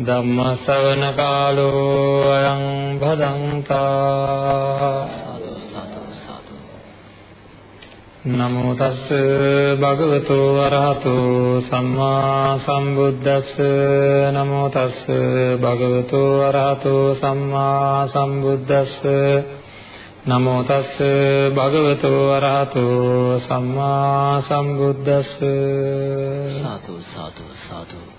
ධම්මසවන කාලෝ අයං භදංතා නමෝ තස්ස භගවතු වරහතෝ සම්මා සම්බුද්දස්ස නමෝ තස්ස භගවතු වරහතෝ සම්මා සම්බුද්දස්ස නමෝ තස්ස භගවතු වරහතෝ සම්මා සම්බුද්දස්ස සාදු සාදු සාදු.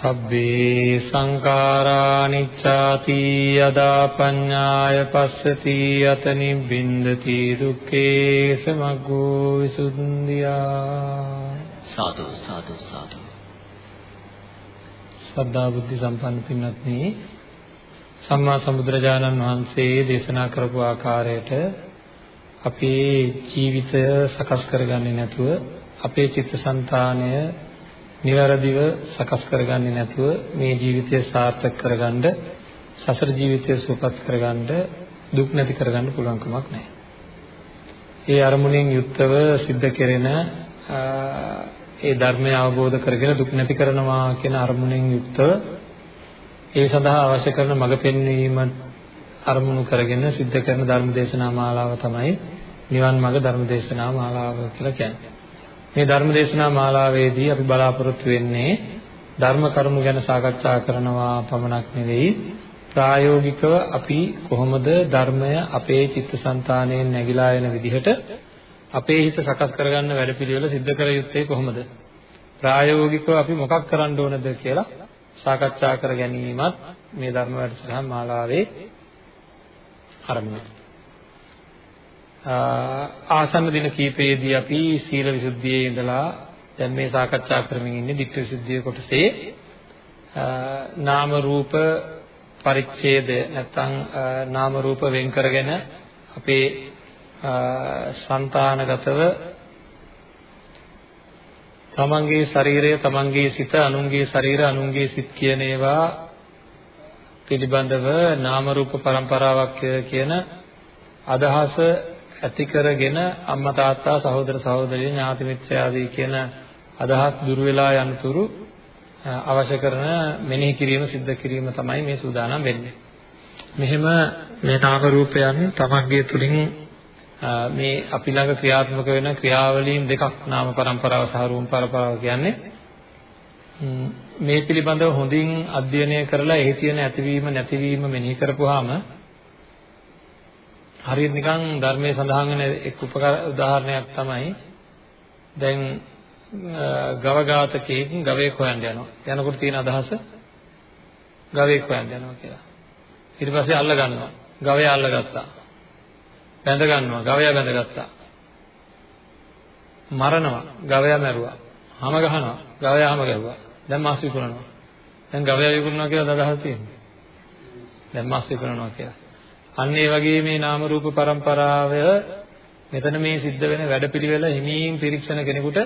සබ්බේ සංඛාරා නිච්ඡාති යදා පඤ්ඤාය පස්සති අත නිබ්බින්දති දුක්ඛේ සමග්ගෝ විසුද්ධියා සාදු සාදු සාදු. සද්ධා බුද්ධ සම්පන්න පින්වත්නි සම්මා සම්බුදුරජාණන් වහන්සේ දේශනා කරපු ආකාරයට අපේ ජීවිතය සකස් කරගන්නේ නැතුව අපේ චිත්තසංතානය નિවරදිව සකස් කරගන්නේ නැතුව මේ ජීවිතය සාර්ථක කරගන්න සසර ජීවිතය සුවපත් කරගන්න දුක් නැති කරගන්න පුළුවන් කමක් නැහැ. ඒ අරමුණෙන් යුක්තව සිද්ධ කෙරෙන ඒ ධර්මය අවබෝධ කරගෙන දුක් නැති කරනවා කියන අරමුණෙන් යුක්තව ඒ සඳහා අවශ්‍ය කරන මඟ පෙන්වීම අරමුණු කරගෙන සිද්ධ කරන ධර්ම දේශනා මාලාව තමයි නිවන් මඟ ධර්ම දේශනා මාලාව කියලා කියන්නේ. මේ ධර්ම දේශනා මාලාවේදී අපි බලාපොරොත්තු වෙන්නේ ධර්ම කරුණු ගැන සාකච්ඡා කරනවා පමණක් නෙවෙයි. ප්‍රායෝගිකව අපි කොහොමද ධර්මය අපේ චිත්තසංතානයෙන් නැగిලා එන විදිහට අපේ හිත සකස් කරගන්න වැඩපිළිවෙල සිද්ධ කර යුත්තේ කොහොමද? ප්‍රායෝගිකව අපි මොකක් කරන්න ඕනද කියලා සාකච්ඡා කර ගැනීමත් මේ ධර්ම වැඩසටහන් මාලාවේ ආරම්භය ආසන්න දින කීපයේදී අපි සීල විසුද්ධියේ ඉඳලා දැන් මේ සාකච්ඡා කරමින් ඉන්නේ ධිට්ඨි විසුද්ධිය කොටසේ. නාම රූප පරිච්ඡේදය නැත්නම් නාම රූප වෙන් කරගෙන අපේ సంతානගතව තමන්ගේ ශරීරය තමන්ගේ සිත අනුන්ගේ ශරීර අනුන්ගේ සිත් කියන ඒවා පිළිබඳව නාම රූප પરම්පරාවක් කියන අදහස ඇති කරගෙන අම්මා තාත්තා සහෝදර සහෝදරිය ඥාති මිත්‍රයාදී කියන අදහස් දුර වෙලා යනතුරු අවශ්‍ය කරන මෙනෙහි කිරීම සිද්ධ කිරීම තමයි මේ සූදානම් වෙන්නේ. මෙහෙම මේ නාම රූපයන් තමන්ගේ තුලින් මේ අපි ළඟ ක්‍රියාත්මක වෙන ක්‍රියාවලීම් දෙකක් නාම પરම්පරාව සහ රූප પરම්පරාව කියන්නේ මේ පිළිබඳව හොඳින් අධ්‍යයනය කරලා එහි තියෙන ඇතිවීම නැතිවීම මෙනෙහි කරපුවාම හරියට නිකන් ධර්මයේ සඳහන් වෙන එක් උපකාර උදාහරණයක් තමයි දැන් ගව ඝාතකයෙක් ගවයෙක් හොයන්න යනවා. යනකොට තියෙන අදහස ගවයෙක් හොයන්න යනවා කියලා. ඊට පස්සේ අල්ල ගන්නවා. ගවයා අල්ලගත්තා. බැඳ ගන්නවා. ගවයා බැඳගත්තා. මරනවා. ගවයා මැරුවා. හැම ගහනවා. ගවයා හැම ගැහුවා. දැන් මාස් විකුණනවා. දැන් ගවයා විකුණනවා කියලා අදහස තියෙනවා. දැන් මාස් විකුණනවා කියලා. අන්න ඒ වගේ මේ නාම රූප પરම්පරාව මෙතන මේ සිද්ධ වෙන වැඩපිළිවෙල හිමීන් පිරික්සන කෙනෙකුට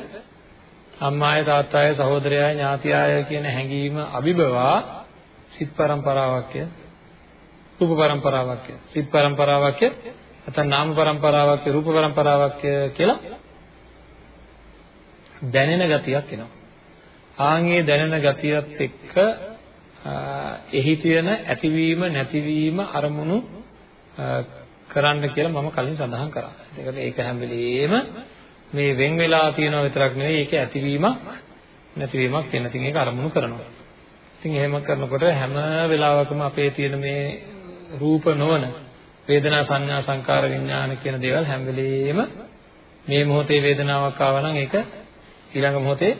අම්මාය තාත්තාය සහෝදරයය ඥාතියාය කියන හැඟීම අභිබවා සිත් પરම්පරාවක්ය රූප પરම්පරාවක්ය සිත් પરම්පරාවක්ය නැත්නම් නාම પરම්පරාවක්ය රූප પરම්පරාවක්ය කියලා දැනෙන ගතියක් එනවා. ආන්ගේ දැනෙන ගතියත් එක්ක එහි තියෙන ඇතිවීම නැතිවීම අරමුණු කරන්න කියලා මම කලින් සඳහන් කරා. ඒකට ඒක හැම වෙලෙම මේ වෙන් වෙලා තියෙනවා විතරක් නෙවෙයි ඒක ඇතිවීමක් නැතිවීමක් වෙන. ඉතින් ඒක අරමුණු කරනවා. ඉතින් එහෙම කරනකොට හැම වෙලාවකම අපේ තියෙන මේ රූප නොවන වේදනා සංඥා සංකාර විඥාන කියන දේවල් හැම වෙලෙම මේ මොහොතේ වේදනාවක් ආවා නම් ඒක ඊළඟ මොහොතේ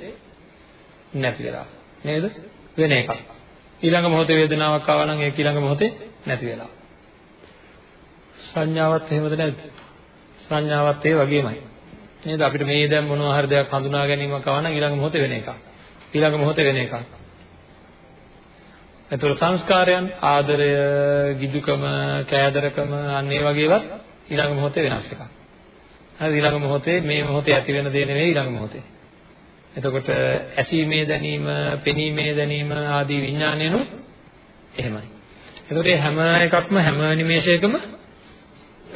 නැති වෙලා නේද වෙන එකක් ඊළඟ මොහොතේ වේදනාවක් ආවා නම් ඒක ඊළඟ මොහොතේ නැති වෙලා සංඥාවත් එහෙමද නැද්ද? සංඥාවත් ඒ වගේමයි. නේද? අපිට මේ දැන් මොනවා හරි දෙයක් හඳුනා ගැනීමක් ආව නම් ඊළඟ මොහොතේ වෙන එකක්. ඊළඟ මොහොතේ වෙන එකක්. එතකොට සංස්කාරයන් ආදරය, ගිජුකම, කෑදරකම අන්න ඒ වගේවත් ඊළඟ මොහොතේ වෙනස් එකක්. හරි ඊළඟ මොහොතේ මේ මොහොතේ ඇති වෙන දේ නෙවෙයි ඊළඟ මොහොතේ. එතකොට ඇසීමේ දැනීම, පෙනීමේ දැනීම ආදී විඥානයනු එහෙමයි. එතකොට හැම එකක්ම හැම නිමේෂයකම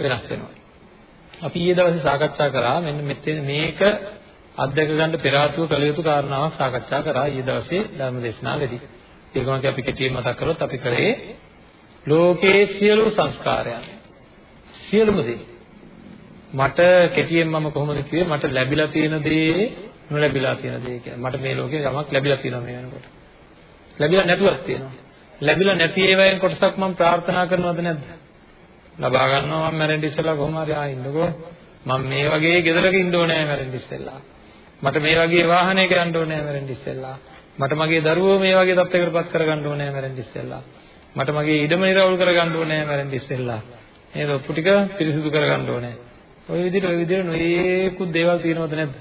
වෙනස් වෙනවා. අපි ඊයේ දවසේ සාකච්ඡා කරා මෙන්න මෙතන මේක අත්දැක ගන්න පෙර ආතුව කළ යුතු කාරණාවක් සාකච්ඡා කරා ඊයේ දවසේ ධර්ම දේශනාවේදී. ඒකම අපි කෙටියෙන් මතක් කරොත් අපි කරේ ලෝකයේ සියලු සංස්කාරයන් සියලුම දේ මට කෙටියෙන් මම කොහොමද කිව්වේ මට ලැබිලා තියෙන දේ නොලැබිලා තියෙන දේ කියලා. මට මේ ලෝකේ යමක් ලැබිලා තියෙනවා මේ වෙනකොට. ලැබිලා නැතුවක් තියෙනවා. ලැබිලා නැති ඒවායින් කොටසක් මම ප්‍රාර්ථනා කරනවද නැද්ද? ලබා ගන්නවා මම මැරෙන්න ඉස්සෙල්ලා කොහොම හරි ආයින්නකෝ මම මේ වගේ ගෙදරක ඉන්න ඕනේ මැරෙන්න ඉස්සෙල්ලා. මට මේ වගේ වාහනයක යන්න ඕනේ මැරෙන්න ඉස්සෙල්ලා. මට මගේ දරුවෝ මේ වගේ තත්ත්වයකට පත් කරගන්න ඕනේ මැරෙන්න ඉස්සෙල්ලා. මට මගේ ඉඩම නිරවුල් කරගන්න ඕනේ මැරෙන්න ඉස්සෙල්ලා. නේද? ඔප්පු ටික පිරිසිදු කරගන්න ඕනේ. ඔය විදිහට ඔය විදිහට නොයේකුත් දේවල් තියෙනවද නැද්ද?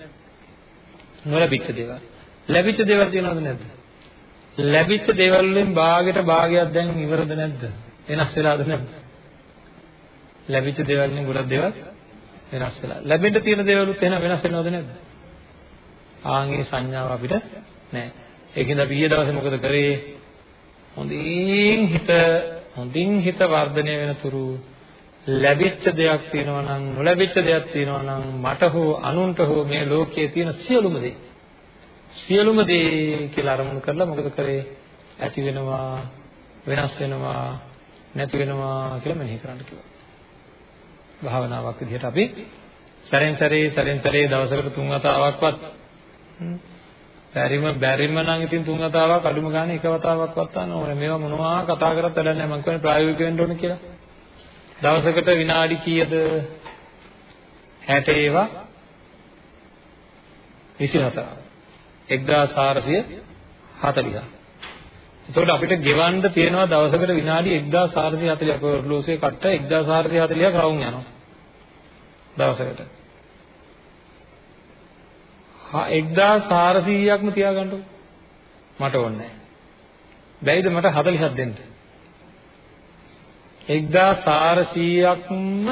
නොලැබිච්ච දේවල්. ලැබිච්ච දේවල් තියෙනවද නැද්ද? ලැබිච්ච දේවල් වලින් භාගයට භාගයක් දැන් ඉවරද නැද්ද? වෙනස් වෙලාද නැද්ද? ලැබිච්ච දේවල් වලින් ගොඩක් දේවල් වෙනස් වෙලා. ලැබෙන්න තියෙන දේවලුත් එහෙනම් වෙනස් වෙනවද නැද්ද? ආන්ගේ සංඥාව අපිට නැහැ. ඒකෙන්ද අපි ඊයේ දවසේ මොකද කරේ? හොඳින් හිත හොඳින් හිත වර්ධනය වෙන තුරු ලැබිච්ච දෙයක් තියෙනවා නම් නොලැබිච්ච දෙයක් තියෙනවා නම් මට හෝ අනුන්ට හෝ මේ ලෝකයේ තියෙන සියලුම දේ සියලුම දේ කියලා අරමුණු කරලා මොකද කරේ ඇති වෙනවා වෙනස් වෙනවා නැති වෙනවා කියලා මෙනෙහි කරන්න කිව්වා. භාවනාවක් විදිහට අපි සැරෙන් සැරේ සැරෙන් සැරේ දවසකට තුන් වතාවක්වත් බැරිම බැරිම නම් ඉතින් තුන් වතාවක් අඩුම ගානේ එක වතාවක්වත් ගන්න ඕනේ. මේවා මොනවා කතා කරත් වැඩක් නැහැ. මම කියන්නේ ප්‍රායෝගික වෙන්න ඕනේ කියලා. දවසකට විනාඩි කීයද 60 ඒවා 24 1440 එතකොට අපිට ගෙවන්න තියෙනවා දවසකට විනාඩි 1440ක් ඔර්ලෝසුවේ කට්ට 1440ක් රවුම් යනවා. දවසකට. 1400ක්ම තියාගන්නකො මට ඕනේ බැයිද මට 40ක් දෙන්න? 1400ක්ම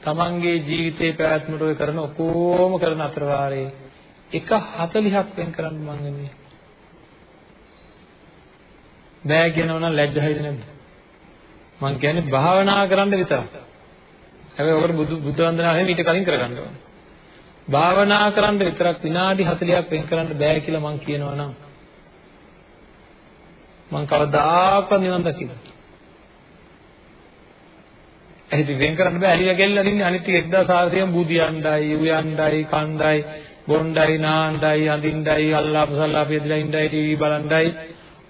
තමන්ගේ ජීවිතේ පැවැත්මට ඔය කරන ඔකෝම කරන අතරවාරේ එක 40ක් වෙන් කරන්න මං වෙන්නේ. බෑ කියනවා නම් ලැජ්ජයිද නැද්ද? මං කියන්නේ භාවනා කරන්න විතරක්. හැබැයි ඔකට බුදු බුද්ධ වන්දනාවෙන් ඊට කලින් කරගන්න ඕනේ. භාවනා කරන්න විතරක් විනාඩි 40ක් වෙන් කරන්න බෑ කියලා මං කියනවා නම් මං කවදාකවත් නිවන් දකින්න. එහෙදි වෙන් කරන්න බෑ ඇලිය ගැල්ලා ඉන්නේ අනිත් ටික 1400න් බුදියණ්ඩයි උයණ්ඩයි කණ්ඩයි බොණ්ඩයි නාණ්ඩයි අඳින්නයි අල්ලාප සල්ලාප යදලා ඉන්නයි ටීවී බලන්නයි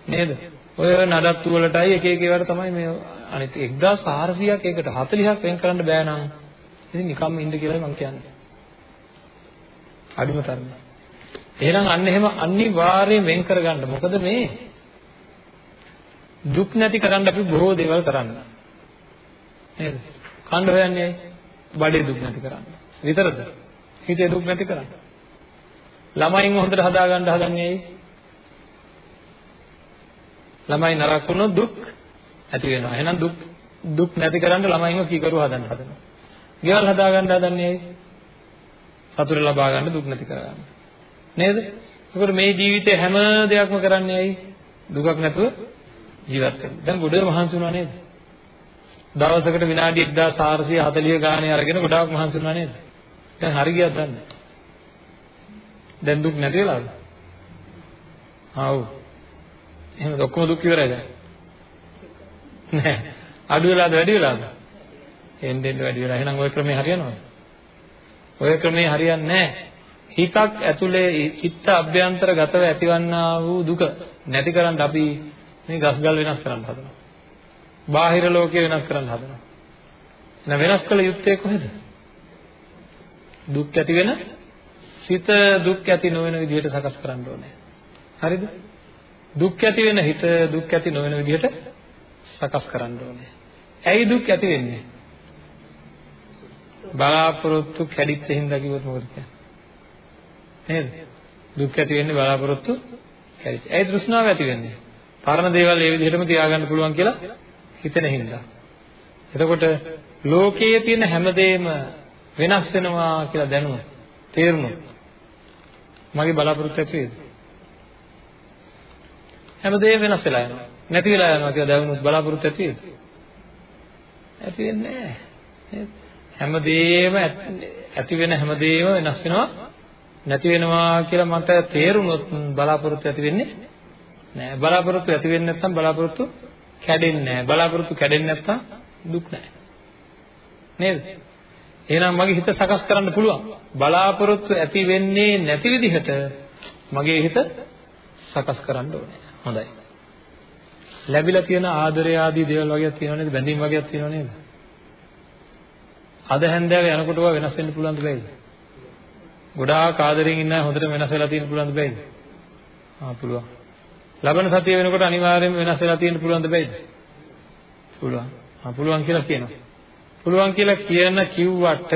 නේද ඔය නඩත්තු වලටයි එක එක ඒවාට තමයි මේ අනිත් 1400ක් ඒකට 40ක් වෙන් කරන්න බෑ නම් ඉතින් නිකම්ම ඉන්න කියලා මම කියන්නේ අඩුම තරමේ එහෙනම් අන්න එහෙම අනිවාර්යයෙන් වෙන් කරගන්න මොකද මේ දුක් නැති කරන්න අපි බොහෝ දේවල් කරන්න නේද? කන්න හොයන්නේ බඩේ දුක් නැති කරන්න. විතරද? හිතේ දුක් නැති කරන්න. ළමයින් හොඳට හදාගන්න හදන්නේ ඇයි? ළමයි නරක වුණොත් දුක් ඇති වෙනවා. එහෙනම් දුක් දුක් නැති කරන්න ළමයින්ව කීකරුව හදන්න හදනවා. ගෙවල් හදාගන්න හදන්නේ ඇයි? සතුට ලබා ගන්න දුක් නැති කරගන්න. නේද? ඒකට මේ ජීවිතේ හැම දෙයක්ම කරන්නේ ඇයි? දුකක් නැතුව ජීවත් වෙන්න. දැන් ගොඩේ මහන්සි වුණා නේද? දවසකට විනාඩි 1440 ගානේ අරගෙන ගොඩාක් මහන්සි වුණා නේද? දැන් හරි ගියද දන්නේ? දැන් දුක් නැති වෙලාද? ආව්. එහෙනම් ඔක්කොම දුක් ඉවරයි දැන්. නෑ. අඩු වෙලාද වැඩි වෙලාද? එන්න එන්න වැඩි වෙලා. එහෙනම් ওই ක්‍රමේ හරියනවද? ওই ක්‍රමේ හරියන්නේ නෑ. හිතක් ඇතුලේ චිත්ත අභ්‍යන්තර ගතව ඇතිවන්නා වූ දුක නැති කරන්න අපි මේ ගස්ගල් වෙනස් කරන්න හදනවා. බාහිර ලෝකය වෙනස් කරන්න හදනවා. එහෙනම් වෙනස් කළ යුත්තේ කොහෙද? දුක් ඇති වෙන හිත දුක් ඇති නොවන විදිහට සකස් කරන්න ඕනේ. හරිද? දුක් ඇති වෙන හිත දුක් ඇති නොවන විදිහට සකස් කරන්න ඕනේ. ඇයි දුක් ඇති වෙන්නේ? බලාපොරොත්තු කැඩිච්ච හින්දා කිව්වොත් මොකද කියන්නේ? නේද? දුක් ඇති වෙන්නේ බලාපොරොත්තු කැඩිච්ච. ඇයි තෘෂ්ණාව ඇති වෙන්නේ? පරණ දේවල් ඒ විදිහටම තියාගන්න පුළුවන් කියලා හිතෙන හින්දා. එතකොට ලෝකයේ තියෙන හැමදේම වෙනස් වෙනවා කියලා දැනුම තේරුණොත් මගේ බලාපොරොත්තු ඇති වේද? හැමදේම වෙනස් වෙලා යනවා. නැති වෙලා යනවා කියලා දැනුනොත් බලාපොරොත්තු ඇති වේද? ඇති වෙන්නේ නැහැ. හැමදේම ඇති වෙන හැමදේම වෙනස් වෙනවා නැති වෙනවා කියලා මට තේරුනොත් බලාපොරොත්තු ඇති වෙන්නේ නැහැ. බලාපොරොත්තු ඇති වෙන්නේ නැත්නම් බලාපොරොත්තු කැඩෙන්නේ නැහැ. බලාපොරොත්තු කැඩෙන්නේ නැත්නම් දුක් නැහැ. නේද? එහෙනම් මගේ හිත සකස් කරන්න පුළුවන්. බලාපොරොත්තු ඇති වෙන්නේ නැති විදිහට මගේ හිත සකස් කරන්න ඕනේ. හොඳයි. ලැබිලා තියෙන ආදරය ආදී දේවල් වගේක් තියෙනව නේද? බැඳීම් වගේක් තියෙනව නේද? අද හැන්දෑව යනකොට ඒවා වෙනස් වෙන්න පුළුවන්ද බැයිද? ගොඩාක් ආදරෙන් ඉන්න අය හොඳට වෙනස් වෙලා තියෙන්න පුළුවන්ද බැයිද? ආ පුළුවන්. ලබන සතිය වෙනකොට අනිවාර්යයෙන්ම වෙනස් වෙලා තියෙන්න පුළුවන්ද බැයිද? පුළුවන්. ආ පුළුවන් කියලා කියනවා. පුළුවන් කියලා කියන කිව්වට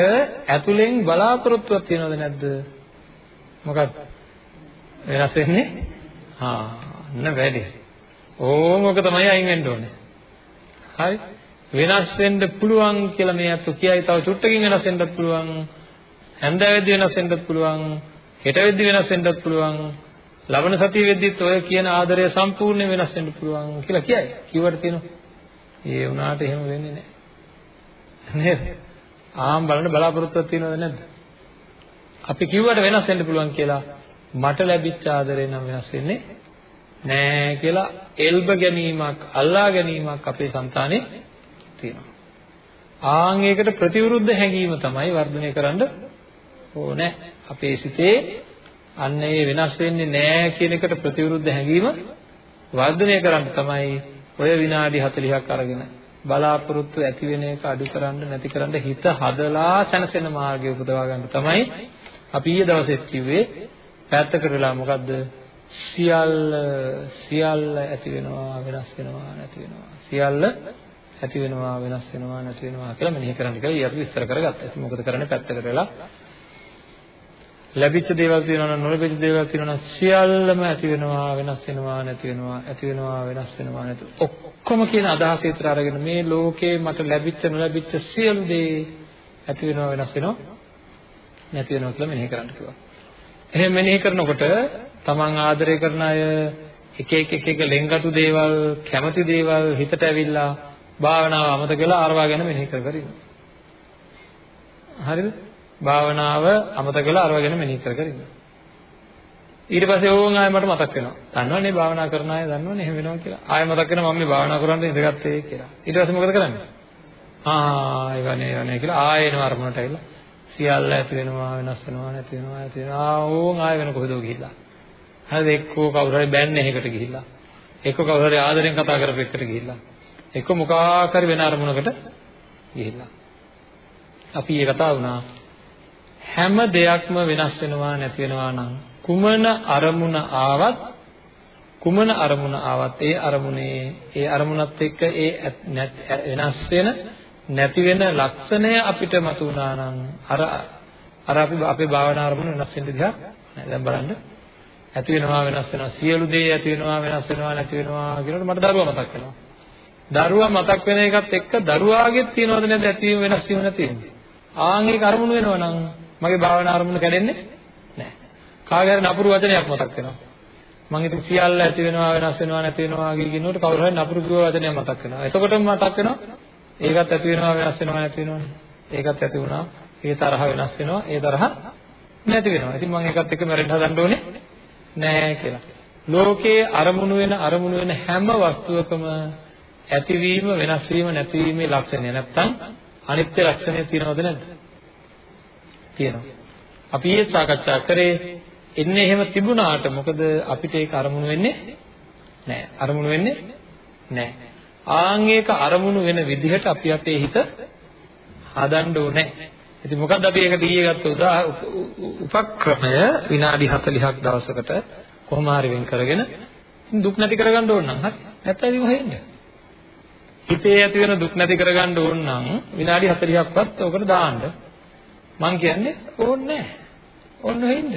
ඇතුලෙන් බලාපොරොත්තුවක් තියනවද නැද්ද? මොකක්ද? වෙනස් වෙන්නේ? ආ නෑ වැඩි. ඕම ඔක තමයි අයින් වෙන්න ඕනේ. හරි? වෙනස් වෙන්න පුළුවන් කියලා මේ අතු කියයි තව චුට්ටකින් වෙනස් වෙන්නත් පුළුවන්. හැන්දෑවෙද්දි වෙනස් වෙන්නත් පුළුවන්. හෙට වෙද්දි වෙනස් වෙන්නත් පුළුවන්. ලබන සතිය වෙද්දිත් ඔය කියන ආදරය සම්පූර්ණයෙන් වෙනස් වෙන්න පුළුවන් කියලා කියයි. කිව්වට තියෙනවා. ඒ වුණාට එහෙම වෙන්නේ නැහැ. නේද? ආම් බලන්න බලාපොරොත්තුවක් තියෙනවද නැද්ද? අපි කිව්වට වෙනස් වෙන්න පුළුවන් කියලා මට ලැබිච්ච ආදරේ නම් වෙනස් වෙන්නේ නෑ කියලා එල්බ ගැනීමක් අල්ලා ගැනීමක් අපේ సంతානේ තියෙනවා. ආන් ඒකට ප්‍රතිවිරුද්ධ හැඟීම තමයි වර්ධනය කරන්න ඕනේ. අපේ සිතේ අන්න ඒ වෙනස් වෙන්නේ නෑ කියන එකට ප්‍රතිවිරුද්ධ හැඟීම වර්ධනය කරන්න තමයි ඔය විනාඩි 40ක් අරගෙන බලාපොරොත්තු ඇති වෙන එක අඩු කරන්න නැති කරන්න හිත හදලා සැනසෙන මාර්ගය උපදවා ගන්න තමයි අපි ඊයේ දවසේ කිව්වේ පැත්තකට වෙලා මොකද්ද සියල්ල සියල්ල ඇති වෙනවා වෙනස් වෙනවා නැති වෙනවා සියල්ල ඇති වෙනවා වෙනස් වෙනවා නැති වෙනවා කියලා මෙනෙහි කරන්න කියලා ඊ අපි විස්තර කරගත්තා. ඉතින් මොකද කරන්නේ පැත්තකට වෙලා ලැබිච්ච දේවල් තියෙනවා නම් නොලැබිච්ච දේවල් තියෙනවා නම් සියල්ලම ඇති වෙනවා වෙනස් වෙනවා නැති වෙනවා ඇති වෙනවා වෙනස් වෙනවා නැති ඔක්කොම කියන අදහස විතර අරගෙන මේ ලෝකේ මට ලැබිච්ච නොලැබිච්ච සියලු දේ ඇති වෙනවා වෙනස් වෙනවා නැති වෙනවා කියලා මෙනෙහි කරන්න කිව්වා. එහෙම මෙනෙහි කරනකොට තමන් ආදරය කරන අය එක එක එක එක ලෙන්ගතු දේවල් කැමති දේවල් හිතට ඇවිල්ලා භාවනාව අමතක කරලා ආරවා ගැන මෙනෙහි කර කර ඉන්නවා. හරිද? භාවනාව අමතක කරලා අරව ගැන මෙනෙහි කර කර ඉන්නවා. ඊට පස්සේ ඕන් ආයෙ මට මතක් වෙනවා. දන්නවනේ භාවනා කරන අය දන්නවනේ එහෙම වෙනවා කියලා. ආයෙ මතක් වෙනවා මම මේ භාවනා කරන්න ඉඳගත්තේ කියලා. ඊට පස්සේ මොකද කරන්නේ? ආ ඒවනේ ඒවනේ කියලා ආයෙ එනවා අරමුණට ඇවිල්ලා සියල්ල ඇති වෙනවා වෙනස් වෙනවා නැති වෙනවා ඇති වෙනවා ආ ඕන් ආයෙ වෙන කොහෙදෝ ගිහිල්ලා. හරිද එක්කෝ කවුරු හරි බෑන්නේ එකකට ගිහිල්ලා. එක්කෝ කවුරු හරි ආදරෙන් කතා කරපු එකට ගිහිල්ලා. එක්කෝ මොකක් හරි වෙන අරමුණකට ගිහිල්ලා. අපි මේ කතා වුණා හැම දෙයක්ම වෙනස් වෙනවා නැති වෙනවා නම් කුමන අරමුණ ආවත් කුමන අරමුණ ආවත් ඒ අරමුණේ ඒ අරමුණත් එක්ක ඒ වෙනස් වෙන නැති වෙන ලක්ෂණය අපිට මතුවනා නම් අර අර අපි අපේ භාවනා අරමුණ වෙනස් වෙන්න දිහා දැන් බලන්න ඇති වෙනවා වෙනස් වෙනවා සියලු දේ ඇති වෙනවා වෙනස් වෙනවා නැති වෙනවා කියනකොට මට දරුවා මතක් වෙනවා දරුවා මතක් වෙන එකත් එක්ක දරුවාගෙත් තියෙනවද නැද්ද ඇතිවීම වෙනස් වීම නැති වීම ආන් ඒක අරමුණු වෙනවා නම් මගේ භාවනා අරමුණ කැඩෙන්නේ නැහැ. කාගේ හරි නපුරු වචනයක් මතක් වෙනවා. මම ඉතින් සියල්ල ඇති වෙනවා වෙනස් වෙනවා නැති වෙනවා කියනකොට කවුරු හරි නපුරු කිව්ව වචනයක් මතක් වෙනවා. එතකොටම මතක් වෙනවා ඒකත් ඇති වෙනවා වෙනස් වෙනවා නැති වෙනවනේ. ඒකත් ඇති වුණා. ඒ තරහ වෙනස් වෙනවා. ඒ තරහ නැති වෙනවා. ඉතින් මම ඒකත් එක්ක මැරෙන්න හදන්න ඕනේ නැහැ කියලා. ලෝකයේ අරමුණු වෙන අරමුණු වෙන හැම වස්තුවකම ඇතිවීම වෙනස් වීම නැතිවීමේ ලක්ෂණය නැත්තම් අනිත්‍ය ලක්ෂණය තියෙනවද නැද්ද? තියෙනවා. අපි ඊයේ සාකච්ඡා කරේ එන්නේ එහෙම තිබුණාට මොකද අපිට ඒක අරමුණු වෙන්නේ නැහැ. අරමුණු වෙන්නේ නැහැ. ආන් ඒක අරමුණු වෙන විදිහට අපි අපේ හිත හදන්න ඕනේ. ඉතින් මොකද්ද අපි ඒකට ඊයේ ගත්ත උපක්‍රමය විනාඩි 40ක් දවසකට කොහොම හරි වෙන් කරගෙන දුක් නැති කරගන්න ඕන නම් හරි. නැත්නම් ඉතින් හොයන්න. හිතේ ඇති වෙන දුක් නැති කරගන්න ඕන නම් විනාඩි 40ක්වත් ඔකට දාන්න. මං කියන්නේ ඕනේ නැහැ. ඕන්න වෙන්න.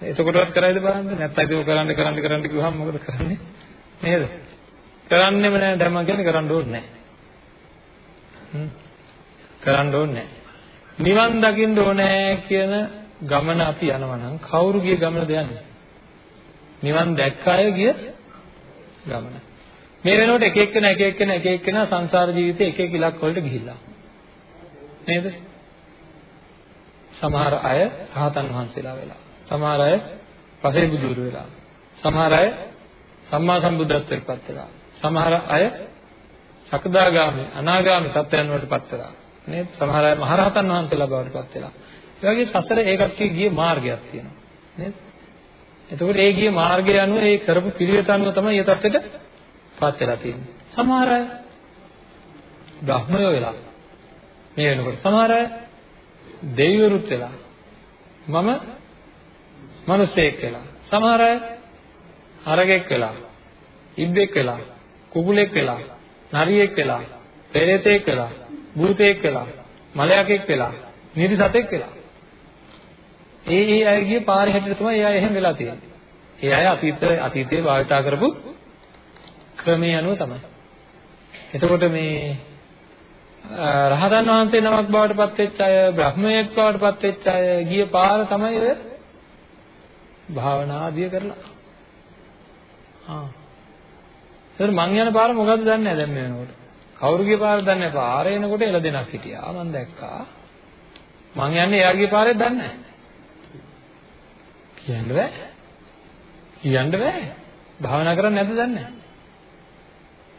එතකොටවත් කරයිද බලන්න නැත්නම් ඒක කරන්න කරන්න කරන්න කිව්වහම මොකද කරන්නේ? නේද? කරන්නෙම නැහැ දැන් මම කියන්නේ කරන්න ඕනේ නැහැ. කරන්න ඕනේ නැහැ. නිවන් දකින්න ඕනේ කියන ගමන අපි යනවා නම් කවුරු ගිය ගමනද යන්නේ? නිවන් දැක්ක අය ගිය ගමන. මේ වෙනකොට එක එක්කෙනා එක එක්කෙනා එක එක්කෙනා සංසාර ජීවිතේ එක එක ඉලක්ක වලට ගිහිල්ලා. නේද? සමහර අය රහතන් වහන්සේලා වෙලා. සමහර අය පසේ බුදුරු වෙලා. සමහර අය සම්මා සම්බුද්ධත්වයට පත් වෙලා. සමහර අය සකදාගාමී අනාගාමී සත්‍යයන් වලට පත් වෙලා. නේද? සමහර අය මහරහතන් වහන්සේලා බවට පත් වෙලා. ඒ වගේ සසර ඒකට ගිය මාර්ගයක් තියෙනවා. නේද? එතකොට ඒ ගිය මාර්ගය අනුව ඒ කරපු පිළිවෙත අනුව තමයි ඒ தත්ත්වෙට පත් වෙලා තියෙන්නේ. සමහර අය බ්‍රහ්මයෝ වෙලා මේ වෙනකොට සමහර අය දෙවිවරුත් වෙලා මම මිනිසෙක් වෙලා සමහර අය හරගෙක් වෙලා ඉබ්බෙක් වෙලා කුකුලෙක් වෙලා නරියෙක් වෙලා පෙරේතෙක් වෙලා භූතයෙක් වෙලා මලයකෙක් වෙලා නිරිසතෙක් වෙලා ඒ ඒ අයගේ පාරේ හැටියට තමයි ඒ අය එහෙම වෙලා තියෙන්නේ. ඒ අය අතීත අතීතයේ භාවිතා කරපු ක්‍රමයේ අනුව තමයි. එතකොට මේ රහතන් වහන්සේ නමක් බවට පත් වෙච්ච අය, බ්‍රහ්මයෙක් බවට පත් වෙච්ච අය ගිය පාර තමයි ඔය භාවනා ආදිය කරලා. ආ. ඒතර මං යන පාර මොකද්ද දන්නේ නැහැ දැන් මේ වෙනකොට. කවුරු ගිය පාරද දන්නේ නැහැ. පාරේ එනකොට එළදෙනක් හිටියා. මං දැක්කා. මං යන්නේ එයාගේ පාරේද දන්නේ නැහැ. කියන්න බෑ. කියන්න බෑ. භාවනා කරන්නේ නැද්ද දන්නේ නැහැ.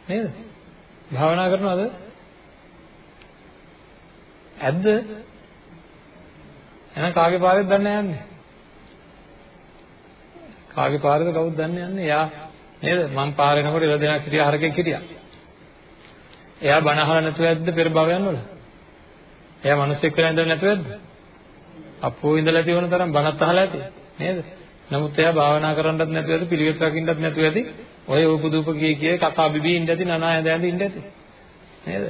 නේද? භාවනා කරනවද? ඇද්ද? එහෙනම් කාගේ පාරේද දන්නේ යන්නේ? කාගේ පාරේද කවුද දන්නේ යන්නේ? යා නේද? මං පාර එනකොට ඉර දෙනා හිටියා හරකෙක් හිටියා. එයා බණ අහලා නැතුව ඇද්ද පෙර භවයන් වල? එයා මිනිස්සෙක් වෙලා ඉඳලා නැතුව ඇද්ද? අපෝ ඉඳලා තියෙන තරම් බණත් අහලා ඇති නේද? නමුත් එයා භාවනා කරන්නත් නැතුව ඇති පිළිවෙත් රකින්නත් නැතුව ඇති ඔය උපදූප කිය කිය කකා බිබී ඉඳ ඇති නනා ඇඳ ඇඳ ඉඳ ඇති නේද?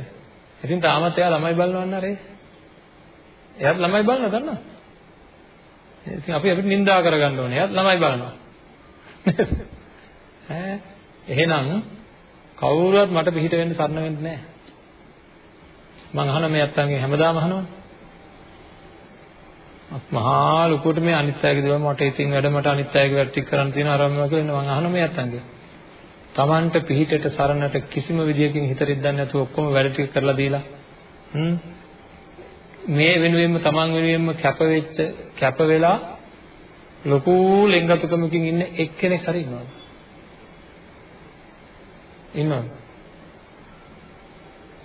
ඉතින් තාමත් එයා ළමයි බලනවන්න අරේ. එයාත් ළමයි බලනවා දන්නවද? ඉතින් අපි අපිට නිඳා කරගන්න ඕනේ. එයාත් ළමයි බලනවා. ඈ එහෙනම් කවුරුවත් මට පිටිට වෙන්න සරණ වෙන්නේ නැහැ. මං අහන මේ අත්තන්ගෙන් හැමදාම අහනවා. මහා ලොකුට මේ අනිත් අයගේ දේවල් මට ඉතින් වැඩ මට අනිත් අයගේ වැඩ ටික කරන්න තියෙනවා අරම කියලා මං අහන මේ අත්තන්ගෙන්. Tamanට පිහිටට සරණට කිසිම විදියකින් හිත රිද්දන්නේ නැතුව ඔක්කොම වැඩ ටික කරලා දීලා හ්ම් මේ වෙනුවෙන්ම Taman වෙනුවෙන්ම කැප වෙච්ච කැප වෙලා ලොකු ලෙන්ගතුකමකින් ඉන්න එක්කෙනෙක් හරි ඉන්නවද ඉන්නවද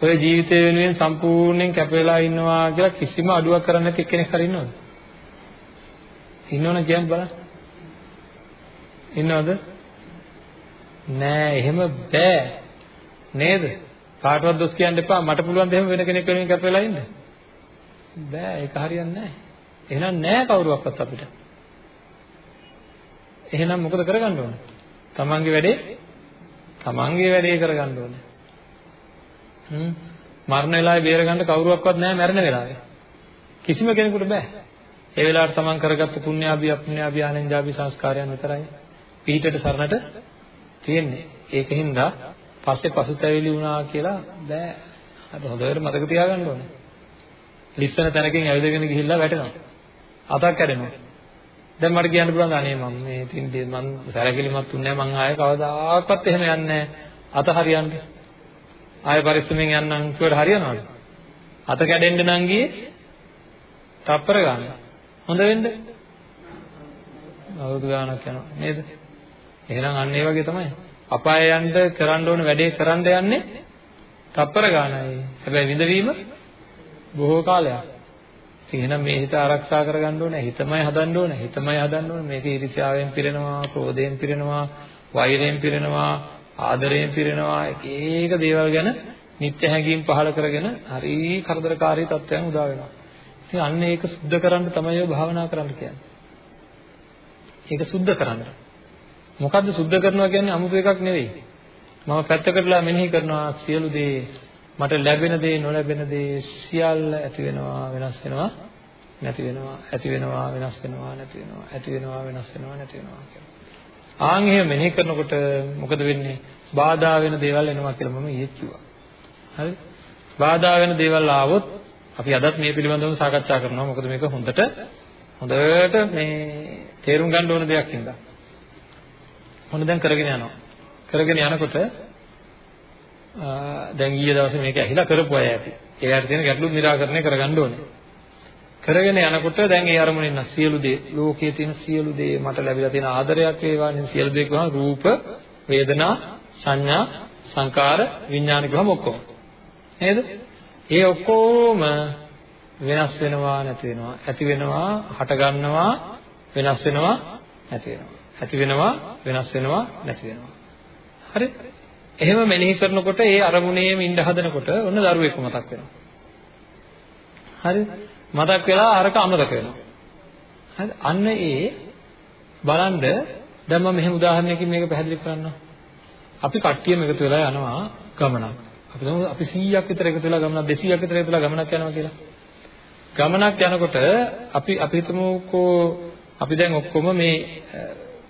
ඔය ජීවිතය වෙනුවෙන් සම්පූර්ණයෙන් කැප වෙලා ඉන්නවා කියලා කිසිම අඩුවක් කරන්නේ නැති එක්කෙනෙක් හරි ඉන්නවද? ඉන්නවනේ කියන්න බලන්න. ඉන්නවද? නෑ එහෙම බෑ. නේද? කාටවත් දොස් කියන්න එපා. මට පුළුවන් ද එහෙම වෙන කෙනෙක් වෙනුවෙන් කැපෙලා ඉන්න? බෑ ඒක හරියන්නේ නෑ. එහෙනම් නෑ කවුරුවක්වත් අපිට. එහෙනම් මොකද කරගන්න ඕනේ? තමන්ගේ වැඩේ තමන්ගේ වැඩේ කරගන්න ඕනේ හ්ම් මරණ වෙලාවේ බේරගන්න කවුරුවක්වත් නෑ මැරෙන වෙලාවේ කිසිම කෙනෙකුට බෑ ඒ වෙලාවට තමන් කරගත්ත පුණ්‍යාභි අපුණ්‍යාභි ආනන්ජාභි සංස්කාරයන් විතරයි පිටට සරණට තියෙන්නේ. ඒකින්ද පස්සේ පසුතැවිලි වුණා කියලා බෑ. අද හොඳට මතක තියාගන්න ඕනේ. ලිස්සන තැනකින් ඇවිදගෙන ගිහිල්ලා වැටෙනවා. අතක් කැඩෙනවා. දැන් මට කියන්න පුළුවන් අනේ මම මේ ඉතින් මම සැලකිලිමත් උන්නේ නැහැ මං ආයේ කවදාකවත් එහෙම යන්නේ නැහැ. අත හරියන්න. ආයෙ පරිස්සමෙන් යන්නම් කියවට හරියනවද? අත කැඩෙන්න නම් ගියේ තප්පර ගන්න. හොඳ වෙන්න. අවුරුදු ගාණක් යනවා නේද? එහෙනම් අන්න ඒ වගේ තමයි. අපාය යන්න කරන්න ඕන වැඩේ කරන්න යන්නේ තප්පර ගානයි. හැබැයි විඳවීම බොහෝ කාලයක්. එහෙනම් මේ හිත ආරක්ෂා කරගන්න ඕනේ. හිතමයි හදන්න ඕනේ. හිතමයි හදන්න ඕනේ. මේක ඊර්ෂ්‍යාවෙන් පිරෙනවා, ක්‍රෝධයෙන් පිරෙනවා, වෛරයෙන් පිරෙනවා, ආදරයෙන් පිරෙනවා. එක එක දේවල් ගැන නිත්‍ය හැඟීම් පහළ කරගෙන හරි කරදරකාරී තත්ත්වයන් උදා වෙනවා. ඉතින් අන්න ඒක සුද්ධ කරන්න තමයි ඔය භාවනා කරන්න කියන්නේ. ඒක සුද්ධ කරන්න. මොකද්ද සුද්ධ කරනවා කියන්නේ 아무තු එකක් නෙවෙයි. මම පැත්තකටලා මෙනෙහි කරනවා සියලු දේ මට ලැබෙන දේ නොලැබෙන දේ සියල්ල ඇති වෙනවා වෙනස් වෙනවා නැති වෙනවා ඇති වෙනවා වෙනස් වෙනවා නැති වෙනවා ඇති වෙනවා වෙනස් වෙනවා නැති වෙනවා කියලා. ආන් එහෙම මෙනෙහි කරනකොට මොකද වෙන්නේ? බාධා වෙන දේවල් එනවා කියලා මම ඊයේ කිව්වා. හරි? බාධා වෙන දේවල් ආවොත් අපි අදත් මේ පිළිබඳව සාකච්ඡා කරනවා. මොකද මේක හොඳට හොඳට මේ තේරුම් ගන්න ඕන දෙයක් හින්දා. මොන දැන් කරගෙන යනවා. කරගෙන යනකොට දැන් ඊයේ දවසේ මේක ඇහිලා කරපු අය ඇති. ඒකට තියෙන ගැටලු निराකරණය කරගන්න ඕනේ. කරගෙන යනකොට දැන් ඒ අරමුණෙන් ඉන්න සියලු දේ ලෝකයේ තියෙන සියලු දේ මට ලැබිලා තියෙන ආදරයක් වේවා නේ සියලු දේ කියවම රූප වේදනා සංඥා සංකාර විඥාන කියවම ඔක්කොම නේද? ඒ ඔක්කොම වෙනස් වෙනවා නැති වෙනවා ඇති වෙනවා හට ගන්නවා වෙනස් වෙනවා නැති වෙනවා ඇති වෙනවා වෙනස් වෙනවා නැති වෙනවා හරි එහෙම මෙනෙහි කරනකොට ඒ අරමුණේම ඉඳ හදනකොට ඔන්න දරුවෙක් මතක් වෙනවා. හරි? මතක් වෙලා අරක අමතක වෙනවා. හරි? අන්න ඒ බලන්න දැන් මම මෙහෙම උදාහරණයකින් මේක පැහැදිලි කරන්නම්. අපි කට්ටියම එකතු වෙලා යනවා ගමනක්. අපි තමු අපි 100ක් විතර එකතු වෙලා ගමනක් 200ක් විතර එකතු වෙලා ගමනක් යනවා කියලා. ගමනක් යනකොට අපි අපි හිතමුකෝ අපි දැන් ඔක්කොම මේ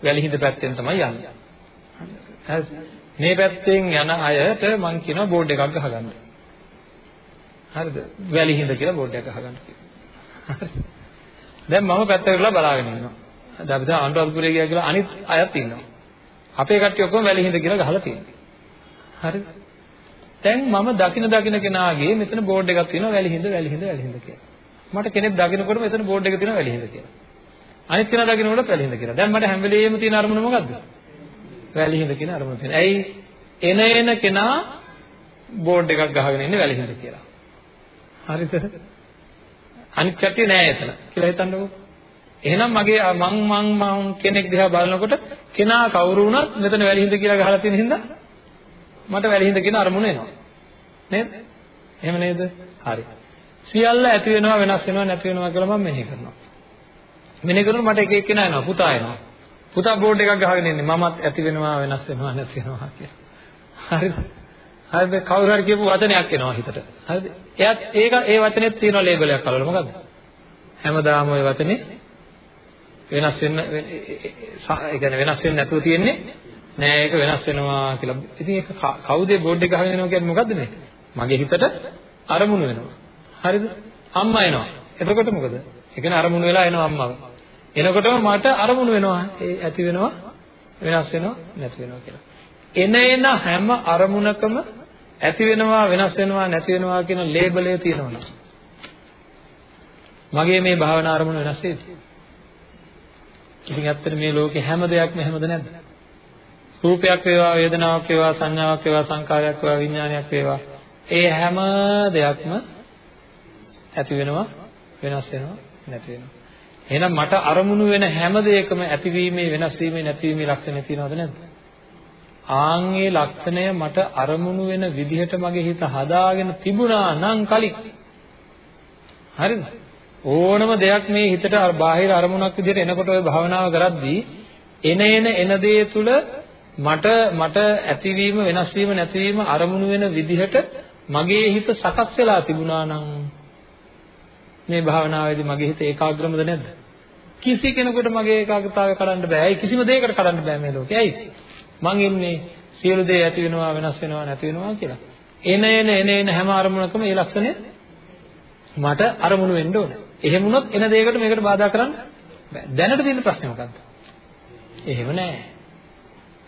වැලිහිඳ පැත්තෙන් තමයි යන්නේ. හරි. මේ පැත්තෙන් යන අයට මම කියනවා බෝඩ් එකක් ගහගන්න. හරිද? වැලිහිඳ කියලා බෝඩ් එකක් ගහගන්න කියනවා. දැන් මම පැත්තට වෙලා බලාගෙන ඉන්නවා. දැන් අපි දැන් අනුරාධපුරේ ගියා කියලා අනිත් අයත් ඉන්නවා. අපේ කට්ටිය ඔක්කොම වැලිහිඳ කියලා ගහලා තියෙනවා. හරිද? දැන් මම දකින දකින කෙනාගේ මෙතන බෝඩ් එකක් තියෙනවා වැලිහිඳ වැලිහිඳ වැලිහිඳ කියලා. මට කෙනෙක් දකිනකොට මෙතන බෝඩ් එක තියෙනවා වැලිහිඳ කියලා. අනිත් කෙනා දකින්නකොට වැලිහිඳ කියලා. දැන් මට හැම වෙලෙම තියෙන අරමුණ මොකද්ද? වැලිහිඳ කියන අරමුණ තියෙන. ඇයි එන එන කෙනා බෝඩ් එකක් ගහගෙන ඉන්නේ වැලිහිඳ කියලා. හරිද? අනිත් කට්ටිය නෑ එතන කියලා හිතන්නකෝ. එහෙනම් මගේ මං මං මං කෙනෙක් දිහා බලනකොට කෙනා කවුරු වුණත් මෙතන වැලිහිඳ කියලා ගහලා තියෙන හින්දා මට වැලිහිඳ කියන අරමුණ එනවා. නේද? එහෙම නේද? හරි. සියල්ල ඇති වෙනවා වෙනස් වෙනවා නැති වෙනවා කියලා මම මෙනෙහි කරනවා. මෙනෙහි කරනකොට මට එක එක්කෙනා එනවා පුතා එනවා. පුතා බෝඩ් එකක් ගහගෙන ඉන්නේ මමත් ඇති වෙනවා වෙනස් වෙනවා නැති වෙනවා කියලා. හරිද? හරිද? කවුරු හරි කියපු වචනයක් එනවා හිතට. හරිද? එයාත් ඒක ඒ වචනේත් තියෙන ලේබලයක් අල්ලලා මොකද්ද? හැමදාම ওই වචනේ වෙනස් වෙන්න ඒ කියන්නේ වෙනස් වෙන්නේ නැතුව තියෙන්නේ නෑ ඒක වෙනස් වෙනවා කියලා. ඉතින් ඒක කවුද බෝඩ් එක ගහගෙන එනවා කියන්නේ මොකද්ද මේ? මගේ හිතට අරමුණු වෙනවා. හරිද? අම්මා එනවා. එතකොට මොකද? ඒ කියන්නේ අරමුණු වෙලා එනවා අම්මව. එනකොටම මට අරමුණු වෙනවා. ඒ ඇති වෙනවා, වෙනස් වෙනවා, නැති වෙනවා කියලා. එන එන හැම අරමුණකම ඇති වෙනවා, වෙනස් වෙනවා, නැති වෙනවා කියන ලේබලය තියෙනවා. මගේ මේ භාවනා අරමුණ වෙනස් වෙයිද? ඉතින් ඇත්තට මේ ලෝකේ හැම දෙයක්ම හැමද නැද්ද? රූපයක් වේවා, වේදනාවක් වේවා, සංඥාවක් වේවා, සංකාරයක් වේවා, විඥානයක් වේවා. ඒ හැම දෙයක්ම ඇති වෙනවා වෙනස් වෙනවා නැති වෙනවා එහෙනම් මට අරමුණු වෙන හැම දෙයකම ඇතිවීමේ වෙනස් වීමේ නැතිවීමේ ලක්ෂණ තියෙනවද නැද්ද? ආන්ගේ ලක්ෂණය මට අරමුණු වෙන විදිහට මගේ හිත හදාගෙන තිබුණා නම් කලින්. හරිද? ඕනම දෙයක් මේ හිතට බාහිර අරමුණක් විදිහට එනකොට ඔය භාවනාව කරද්දී එන එන එන දේ තුල මට මට ඇතිවීම වෙනස් වීම නැතිවීම අරමුණු වෙන විදිහට මගේ හිත සකස් වෙලා තිබුණා නම් මේ භාවනාවේදී මගේ හිත ඒකාග්‍රමද නැද්ද? කිසි කෙනෙකුට මගේ ඒකාග්‍රතාවය කඩන්න බෑ. ඇයි කිසිම දෙයකට කඩන්න බෑ මේ ලෝකේ. ඇයි? මං ඉන්නේ සියලු දේ ඇති වෙනවා වෙනස් වෙනවා නැති වෙනවා කියලා. එන එන එන එන හැම අරමුණකම මේ ලක්ෂණය මට අරමුණු වෙන්න ඕන. එහෙම වුණොත් එන දෙයකට මේකට බාධා කරන්න බෑ. දැනට තියෙන ප්‍රශ්නේ මොකද්ද? එහෙම නෑ.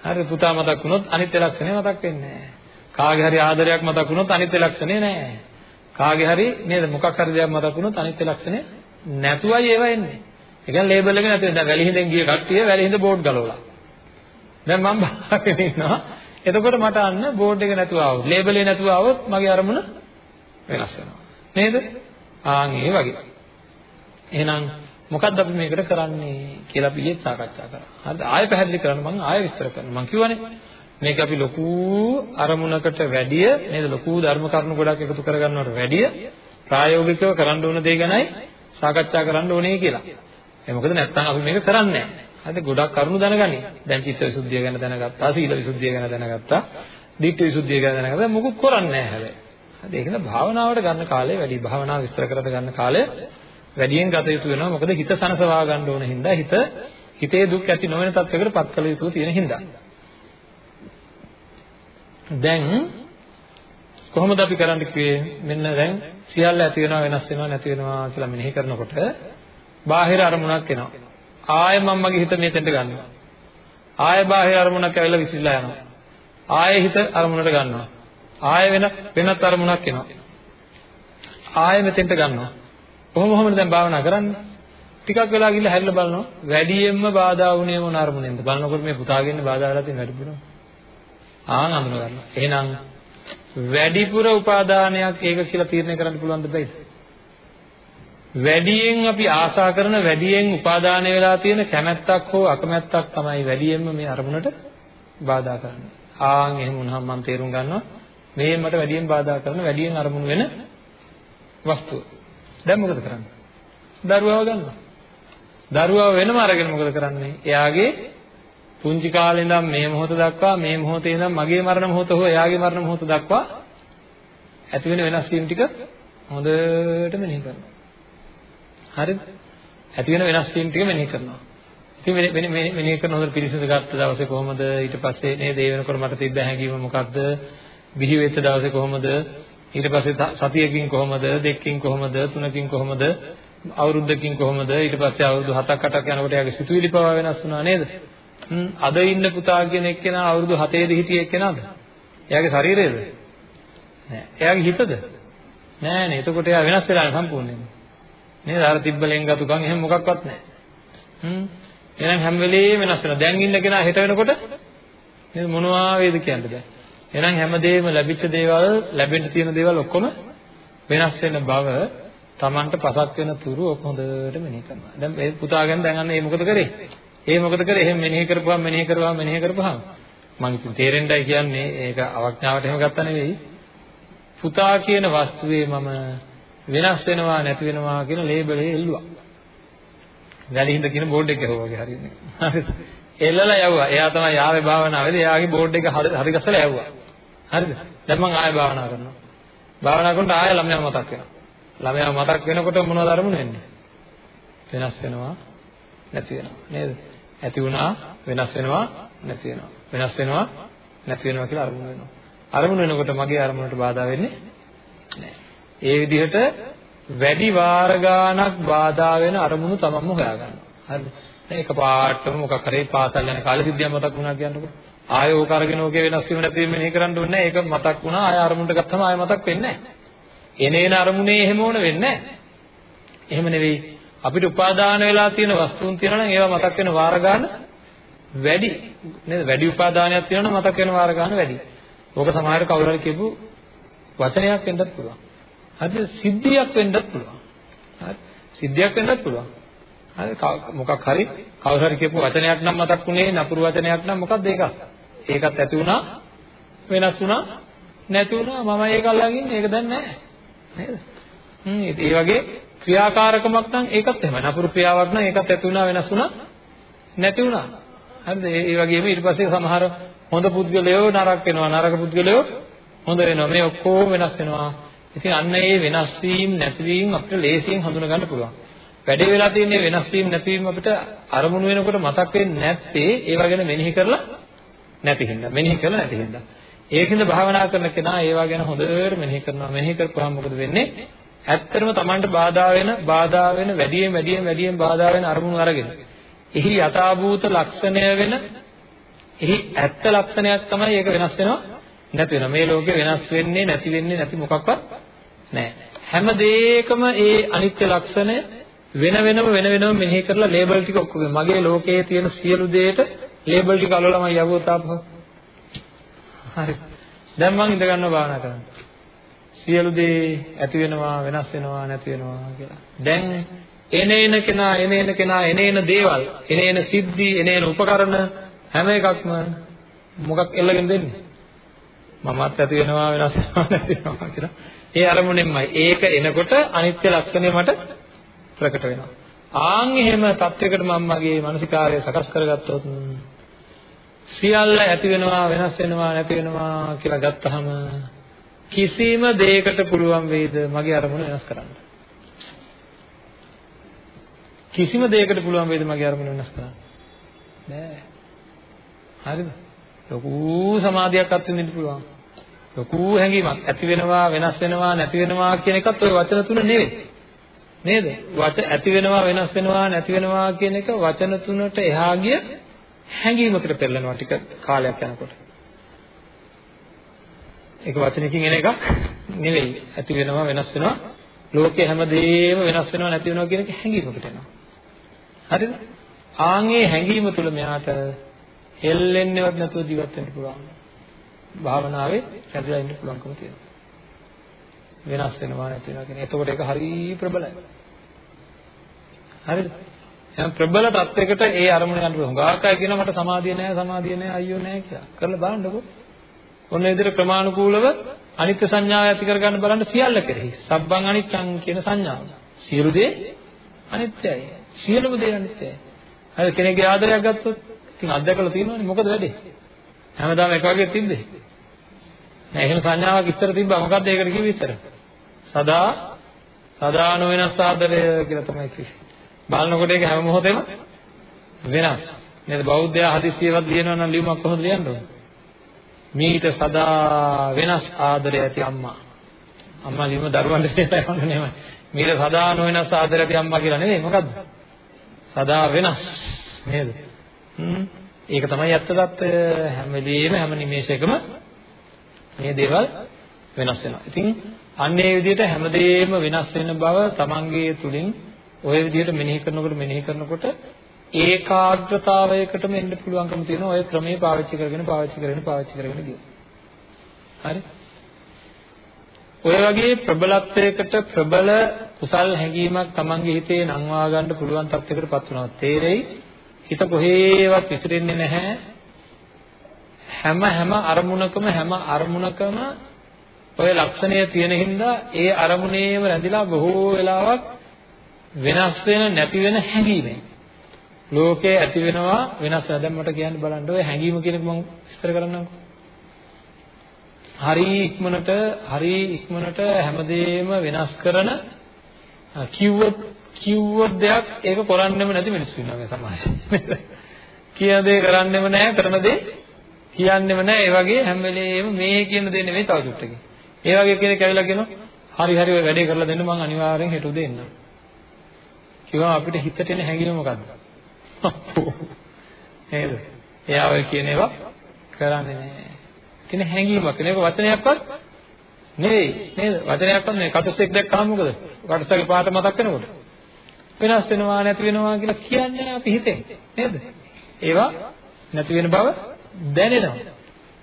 හරි පුතා මතක් වුණොත් අනිත්‍ය ලක්ෂණය මතක් වෙන්නේ නෑ. කාගේ හරි ආදරයක් මතක් වුණොත් අනිත්‍ය ලක්ෂණය නෑ. කාගේ හරි නේද මොකක් හරි දෙයක් මතක් වුණොත් අනිත්‍ය ලක්ෂණය නැතුවයි ඒව එන්නේ. ඒ කියන්නේ ලේබල් එක නැතුව දැන් වැලිහිඳෙන් ගිය කට්ටිය වැලිහිඳ බෝඩ් ගලවලා. දැන් මම බලාගෙන ඉන්නවා. එතකොට මට අන්න බෝඩ් එක නැතුව ආවොත් ලේබල් එක නැතුව ආවොත් මගේ අරමුණ වෙනස් වෙනවා. නේද? ආන් ඒ වගේ. එහෙනම් මොකද්ද අපි මේකට කරන්නේ කියලා අපි ඊයේ සාකච්ඡා කරා. හරිද? ආයෙ පැහැදිලි කරන්න මම ආයෙ විස්තර කරනවා. මම කියවනේ මේක අපි ලොකු අරමුණකට වැඩිය නේද ලොකු ධර්ම කරුණු ගොඩක් එකතු කරගන්නවට වැඩිය ප්‍රායෝගිකව කරන්න ඕන දේ ගැනයි සාකච්ඡා කරන්න ඕනේ කියලා. ඒ මොකද නැත්තම් අපි මේක කරන්නේ නැහැ. හරිද? ගොඩක් කරුණු දැනගනි. දැන් චිත්ත විසුද්ධිය ගැන දැනගත්තා, සීල විසුද්ධිය ගැන දැනගත්තා, ධිට්ඨි විසුද්ධිය ගැන දැනගත්තා. මොකුත් කරන්නේ නැහැ හැබැයි. හරිද? ඒක නිසා භාවනාවට ගන්න කාලය වැඩි. භාවනාව විස්තර කරලා ගන්න කාලය වැඩියෙන් ගත යුතු වෙනවා. මොකද හිත සනසවා ගන්න ඕන හින්දා හිත හිතේ දුක් ඇති නොවන තත්යකට පත් කළ යුතු තියෙන හින්දා. දැන් කොහොමද අපි කරන්න කිව්වේ මෙන්න දැන් සියල්ල ඇති වෙනවා වෙනස් වෙනවා නැති වෙනවා කියලා මෙනෙහි කරනකොට බාහිර අරමුණක් එනවා. ආයෙ මම මගේ හිත මෙතෙන්ට ගන්නවා. ආයෙ බාහිර අරමුණක් ඇවිල්ලා විසිරලා යනවා. ආයෙ හිත අරමුණට ගන්නවා. ආයෙ වෙන වෙනත් අරමුණක් එනවා. ආයෙ මෙතෙන්ට ගන්නවා. කොහොම කොහොමද දැන් භාවනා කරන්නේ? ටිකක් වෙලා ගිහලා හැරිලා බලනවා. වැඩියෙන්ම බාධා වුණේ මොන අරමුණෙන්ද? බලනකොට මේ පුතාගෙන බාධා වෙලා තියෙන වැඩිපුරම. ආන් අඳුන ගන්නවා. එහෙනම් වැඩිපුර උපාදානයක් ඒක කියලා තීරණය කරන්න පුළුවන්ද බැයිද? වැඩියෙන් අපි ආශා කරන වැඩියෙන් උපාදානය වෙලා තියෙන කැමැත්තක් හෝ අකමැත්තක් තමයි වැඩියෙන්ම මේ අරමුණට බාධා කරන්නේ. ආන් එහෙම වුණාම මම තේරුම් ගන්නවා මේ මට වැඩියෙන් බාධා කරන වැඩියෙන් අරමුණු වෙන වස්තුව. දැන් මොකද කරන්නේ? දරුවව ගන්නවා. දරුවව වෙනම අරගෙන මොකද කරන්නේ? එයාගේ පුංචි කාලේ ඉඳන් මේ මොහොත දක්වා මේ මොහොතේ ඉඳන් මගේ මරණ මොහොත හෝ එයාගේ මරණ මොහොත දක්වා ඇති වෙන වෙනස් වීම ටික හොඳට මෙනෙහි කරනවා. හරිද? ඇති වෙන වෙනස් වීම ටික මෙනෙහි කරනවා. ඉතින් මෙනෙහි කරන හොඳට පිළිසිඳ ගත්ත දවසේ කොහොමද ඊට පස්සේ නේද ඒ වෙනකොට මට තිබ්බ හැඟීම මොකද්ද? බිහි වෙච්ච දවසේ කොහොමද? ඊට පස්සේ සතියකින් කොහොමද? දෙකකින් කොහොමද? තුනකින් කොහොමද? අවුරුද්දකින් කොහොමද? ඊට පස්සේ අවුරුදු 7ක් 8ක් යනකොට එයාගේ සිතුවිලි පවා වෙනස් වුණා නේද? අද ඉන්න පුතා කියන එක්කෙනා අවුරුදු 7 දී හිටිය එක්කෙනාද? එයාගේ ශරීරයද? නෑ. එයාගේ හිතද? නෑනේ. එතකොට එයා වෙනස් වෙලා සම්පූර්ණයෙන්ම. නේද? අර තිබ්බලෙන් ගතුකම් එහෙම මොකක්වත් නෑ. හ්ම්. එහෙනම් හැම වෙලේම වෙනස් වෙනවා. දැන් ඉන්න කෙනා හෙට වෙනකොට නේද මොනවා වේද කියන්න බෑ. එහෙනම් හැමදේම ලැබිච්ච දේවල් ලැබෙන්න තියෙන දේවල් ඔක්කොම වෙනස් වෙන බව Tamanට පසක් වෙන තුරු ඔක හොඳට මෙනෙහි කරනවා. දැන් මේ පුතා ගැන දැන් අන්න ඒ මොකද කරේ? ඒ මොකද කරේ? එහෙම මෙනෙහි කරපුවාම මෙනෙහි කරපුවාම මෙනෙහි කරපුවාම මම ඉතින් තේරෙන්නයි කියන්නේ ඒක අවඥාවට එහෙම ගත්තා නෙවෙයි. පුතා කියන වස්තුවේ මම වෙනස් වෙනවා නැති වෙනවා කියන ලේබලේ එල්ලුවා. වැලිහිඳ කියන බෝඩ් එක හොවා වගේ හරියන්නේ. හරිද? එල්ලලා යවුවා. එයා තමයි ආවේ භාවනාවේදී එයාගේ බෝඩ් එක හරි ගස්සලා යවුවා. හරිද? දැන් මම ආයෙ භාවනා කරනවා. භාවනා කරනකොට ආයෙ ළමයා මතක් වෙනවා. ළමයා මතක් වෙනකොට මොනවද අරමුණ වෙන්නේ? වෙනස් වෙනවා නැති වෙනවා නේද? ඇති වුණා වෙනස් වෙනවා නැති වෙනවා. වෙනස් වෙනවා නැති වෙනවා කියලා අරමුණු වෙනවා. අරමුණු වෙනකොට මගේ අරමුණට බාධා වෙන්නේ නැහැ. ඒ විදිහට වැඩි වාර ගාණක් බාධා වෙන අරමුණු තමන්ම හොයාගන්නවා. හරිද? දැන් එකපාරටම මොකක් හරි පාසල් යන කාලේ සිද්ධියක් මතක් වුණා කියන්නකො. ආයෙ ඕක අරගෙන ඕකේ වෙනස් වීම නැති වීම මෙහෙ කරන්න ඕනේ නැහැ. ඒක මතක් වුණා ආයෙ අරමුණට ගත්තම ආයෙ මතක් වෙන්නේ නැහැ. එනේන අරමුණේ එහෙම ඕන වෙන්නේ නැහැ. එහෙම නෙවෙයි. අපිට උපාදාන වෙලා තියෙන වස්තුන් තියෙනවා නම් ඒවා මතක් වෙන වාර ගන්න වැඩි නේද වැඩි උපාදානයක් තියෙනවා නම් මතක් වෙන වාර ගන්න වැඩි. ඕක සමහරට කවුරු හරි කියපු වචනයක් වෙන්නත් පුළුවන්. හරිද? සිද්ධියක් වෙන්නත් පුළුවන්. හරි? සිද්ධියක් වෙන්නත් පුළුවන්. හරි මොකක් හරි කවුරු හරි කියපු වචනයක් නම් මතක් වුණේ නපුරු වචනයක් නම් මොකක්ද ඒක? ඒකත් ඇති වුණා වෙනස් වුණා නැති වුණා මම ඒක අල්ලගෙන ඉන්නේ ඒක දැන් නැහැ. නේද? හ්ම් ඒ වගේ ක්‍රියාකාරකමක් නම් ඒකත් එහෙමයි. නපුරු ක්‍රියාවක් නම් ඒකත් ඇති වුණා වෙනස් වුණා නැති වුණා. හරිද? ඒ වගේම ඊට පස්සේ සමහර හොඳ පුද්ගලයෝ නරක වෙනවා. නරක පුද්ගලයෝ හොඳ වෙනවා. මේ ඔක්කොම වෙනස් වෙනවා. ඉතින් අන්න ඒ වෙනස් වීම නැතිවීම අපිට ලේසියෙන් හඳුනා ගන්න පුළුවන්. වැඩේ වෙලා තියෙන වෙනස් වීම නැතිවීම අපිට අරමුණු වෙනකොට මතක් වෙන්නේ නැත්තේ ඒවා ගැන මෙනෙහි කරලා නැති හින්දා. මෙනෙහි කරලා නැති හින්දා. ඒකින්ද භාවනා කරන කෙනා ඒවා ගැන හොඳට මෙනෙහි කරනවා. මෙනෙහි කරපුවාම මොකද වෙන්නේ? ඇත්තටම Tamanට බාධා වෙන බාධා වෙන වැඩියෙන් වැඩියෙන් වැඩියෙන් බාධා වෙන අරමුණු අරගෙන එහි යථාභූත ලක්ෂණය වෙන එහි ඇත්ත ලක්ෂණයක් තමයි ඒක වෙනස් වෙනවා නැති වෙනවා. මේ ලෝකේ වෙනස් වෙන්නේ නැති වෙන්නේ නැති මොකක්වත් නැහැ. හැම දෙයකම ඒ අනිත්‍ය ලක්ෂණය වෙන වෙනම වෙන වෙනම මෙනෙහි කරලා ලේබල් ටික ඔක්කොම මගේ ලෝකයේ තියෙන සියලු දේට ලේබල් ටික අලවලා මම යවුවා තාපහ හරි. දැන් මම ඉඳ ගන්නවා භාවනා කරන්න. සියලු දේ ඇති වෙනවා වෙනස් වෙනවා නැති වෙනවා කියලා. දැන් එන එන කෙනා එන එන කෙනා එන එන දේවල් එන එන සිද්ධි එන එන උපකරණ හැම එකක්ම මොකක් එල්ලගෙන දෙන්නේ? මමත් ඇති වෙනවා වෙනස් වෙනවා නැති වෙනවා කියලා. ඒ අරමුණෙන්මයි. ඒක එනකොට අනිත්‍ය ලක්ෂණය මට ප්‍රකට වෙනවා. ආන් එහෙම තත්වයකට මම මගේ මානසිකාරය සකස් කරගත්තොත් සියල්ල ඇති වෙනවා වෙනස් වෙනවා නැති වෙනවා කියලා ගත්තහම කිසිම දෙයකට පුළුවන් වෙයිද මගේ අරමුණ වෙනස් කරන්න? කිසිම දෙයකට පුළුවන් වෙයිද මගේ අරමුණ වෙනස් කරන්න? නෑ. හරිද? ලොකු සමාධියක් අත්විඳින්න පුළුවන්. ලොකු හැඟීමක් ඇති වෙනවා වෙනස් වෙනවා නැති වෙනවා කියන එකත් ওই වචන තුන නෙවෙයි. නේද? වච ඇති වෙනවා වෙනස් වෙනවා නැති වෙනවා කියන එක වචන තුනට එහා ගිය හැඟීමකට පෙරලනවා ටික කාලයක් යනකොට. ඒක වචනකින් එන එකක් නෙවෙයි. ඇති වෙනවා වෙනස් වෙනවා. ලෝකේ හැමදේම වෙනස් වෙනවා නැති වෙනවා කියන එක හැඟීමකට එනවා. හරිද? ආන්ගේ හැඟීම තුල මෙයාට හෙල්ලෙන්නේවත් නැතුව ජීවත් වෙන්න පුළුවන්. භාවනාවේ රැඳිලා ඉන්න පුළුවන්කම තියෙනවා. වෙනස් වෙනවා නැති වෙනවා කියන. එතකොට ඒක හරිය ප්‍රබලයි. හරිද? එහෙනම් ප්‍රබල තත්වයකට ඒ අරමුණ යන්න පුළුවන්. ගාකයි කියනවා මට සමාධිය නැහැ සමාධිය නැහැ අයියෝ නැහැ කියලා. කරලා බලන්නකෝ. ඔන්න ඒ විදිහට ක්‍රමානුකූලව අනිත්‍ය සංඥාව ඇති කරගන්න බලන්න සියල්ල කෙරෙහි. සබ්බං අනිච්ඡං කියන සංඥාව. සියලු දේ අනිත්‍යයි. සියලුම දේ අනිත්‍යයි. හරි කෙනෙක්ගේ ආදරයක් ගත්තොත් ඉතින් අත්දැකලා තියෙනවනේ මොකද වෙන්නේ? හැමදාම එක වගේ තිබ්බේ. නෑ එහෙම සංඥාවක් ඉස්සර තිබ්බා. මොකද්ද ඒකට කිව්වේ ඉස්සර? සදා සදා නොවෙනස් ආදරය කියලා තමයි කිව්වේ. බලනකොට ඒක හැම මොහොතෙම වෙනස්. නේද? බෞද්ධයා හදිස්සියවත් ලියනවා නම් ලියුමක් කොහොමද ලියන්න ඕන? මීට සදා වෙනස් ආදරය ඇති අම්මා. අම්මා ලියුම දරුවන්ට කියලා යන්න නෙමෙයි මීට සදා නොවෙනස් ආදරය ඇති අම්මා කියලා නෙමෙයි. මොකද්ද? සදා වෙනස්. නේද? ඒක තමයි ඇත්ත தত্ত্বය හැම වෙලෙම හැම නිමේෂයකම මේ දේවල් වෙනස් වෙනවා. ඉතින් අන්න ඒ විදිහට හැමදේම වෙනස් වෙන බව තමන්ගේ තුලින් ওই විදිහට මෙනෙහි කරනකොට මෙනෙහි කරනකොට ඒකාග්‍රතාවයකටම එන්න පුළුවන්කම තියෙනවා ඔය ක්‍රමයේ පාවිච්චි කරගෙන පාවිච්චි කරගෙන පාවිච්චි කරගෙන ගියොත්. හරි? ඔය වගේ ප්‍රබලත්වයකට ප්‍රබල කුසල් හැඟීමක් Tamange හිතේ නංවා ගන්න පුළුවන් තත්යකටපත් වෙනවා. තේරෙයි හිත කොහේවත් විසිරෙන්නේ නැහැ. හැම හැම අරමුණකම හැම අරමුණකම ඔය ලක්ෂණය තියෙන හින්දා ඒ අරමුණේම රැඳිලා බොහෝ වෙලාවක් වෙනස් වෙන නැති වෙන හැඟීමෙන් ලෝකේ ඇති වෙනවා වෙනස් වෙනවා. දැන් මට කියන්න බලන්න ඔය හැඟීම කියන එක මම විස්තර කරන්නම්කෝ. හරි ඉක්මනට හරි ඉක්මනට හැමදේම වෙනස් කරන කිව්වොත් කිව්වොත් දෙයක් ඒක කරන්නෙම නැති මිනිස්සු ඉන්නවා මේ සමාජයේ. කියන දේ කරන්නෙම නැහැ කරන දේ කියන්නෙම නැහැ. ඒ වගේ හැම වෙලේම මේ කියන දේ නෙවෙයි තව චුට්ටකින්. ඒ වගේ කෙනෙක් ඇවිල්ලා කියනවා හරි හරි ඔය වැඩේ කරලා දෙන්න මම අනිවාර්යෙන් හෙට උදේ එන්නම්. කිව්වා අපිට හිතට එන හැඟීම මොකද්ද? නේද? එයා ඔය කියන ඒවා කරන්නේ නැහැ. කියන හැඟීමක් නේ. ඒක වචනයක්වත් නෙවෙයි. නේද? වචනයක්වත් නෙවෙයි. කටුස්සෙක් දැක්කම මොකද? කටුස්සගේ පාට මතක් වෙනකොට වෙනස් වෙනවා නැති වෙනවා කියලා කියන්නේ අපි හිතෙන්. නේද? ඒවා නැති වෙන බව දැනෙනවා.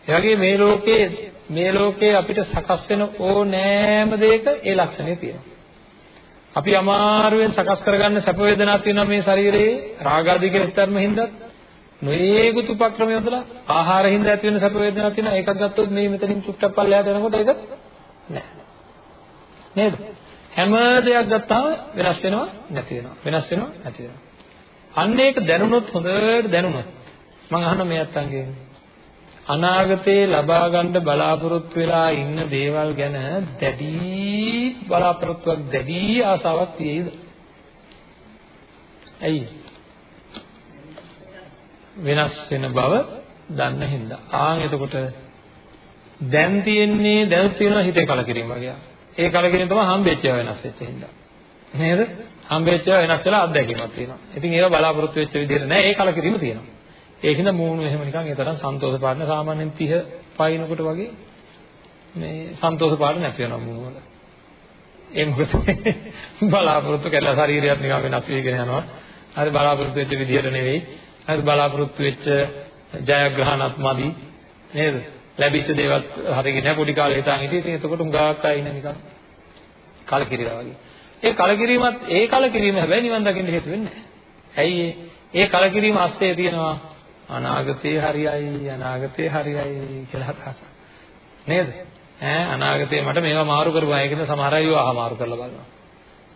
ඒ වගේ මේ ලෝකයේ මේ ලෝකයේ අපිට සකස් වෙන ඕනෑම දෙයක ඒ ලක්ෂණය තියෙනවා. අපි අමාරුවෙන් සකස් කරගන්න සැප වේදනා තියෙනවා මේ ශරීරයේ. රාගාදී කියන ධර්ම හින්දා නොයේකුත් උපක්‍රම යොදලා ආහාර හින්දා ඇති වෙන සැප වේදනා තියෙනවා. ඒකක් ගත්තොත් මේ මෙතනින් චුට්ටක් පල්ලෙහාට යනකොට ඒක නෑ. නේද? හැම දෙයක් ගත්තාම වෙනස් වෙනවා නැති වෙනවා. වෙනස් වෙනවා නැති වෙනවා. අන්න ඒක දැනුණොත් හොඳට දැනුණොත් මම අහන මේ අත්තන්ගෙන් අනාගතේ ලබා ගන්න බලාපොරොත්තු වෙලා ඉන්න දේවල් ගැන දැඩි බලාපොරොත්තුවක් දැඩි ආසාවක් තියෙයිද? ඇයි? වෙනස් වෙන බව දන්න හින්දා. ආන් එතකොට දැන් තියෙන්නේ දැන් තියෙනවා හිතේ කලකිරීම වගේ. ඒ කලකිරීම තමයි හම්බෙච්ච ඒවා වෙනස් වෙච්ච හින්දා. නේද? හම්බෙච්ච ඒවා වෙනස් වෙලා අත්දැකීමක් තියෙනවා. ඉතින් ඒවා බලාපොරොත්තු වෙච්ච විදිහට නෑ ඒ කලකිරීම තියෙනවා. ඒකින්ද මූණු එහෙම නිකන් ඒ තරම් සන්තෝෂ පාට සාමාන්‍යයෙන් 30 පයින්නකොට වගේ මේ සන්තෝෂ පාට නැති වෙනවා මූණ වල. ඒ මොකද බලාපොරොත්තු කළා ශරීරයත් නිකන් වෙනස් වෙගෙන යනවා. හරි බලාපොරොත්තු වෙච්ච විදිහට නෙවෙයි. හරි බලාපොරොත්තු වෙච්ච ජයග්‍රහණත් මදි නේද? ලැබිච්ච දේවල් හරියට නෑ පොඩි කාලේ හිතාන් හිටියේ. ඉතින් එතකොට උඟාක් අය ඉන්නේ නිකන් කලකිරිලා වගේ. ඒ කලකිරීමත් ඒ කලකිරීම හැබැයි නිවන් දකින්න හේතු වෙන්නේ නෑ. ඇයි ඒ කලකිරීම අස්තේ තියෙනවා අනාගතේ හරියයි අනාගතේ හරියයි කියලා හදාගන්න. නේද? ඈ අනාගතේ මට මේවා මාරු කරපුවා. ඒකද සමහර අය විවාහ මාරු කරලා බලනවා.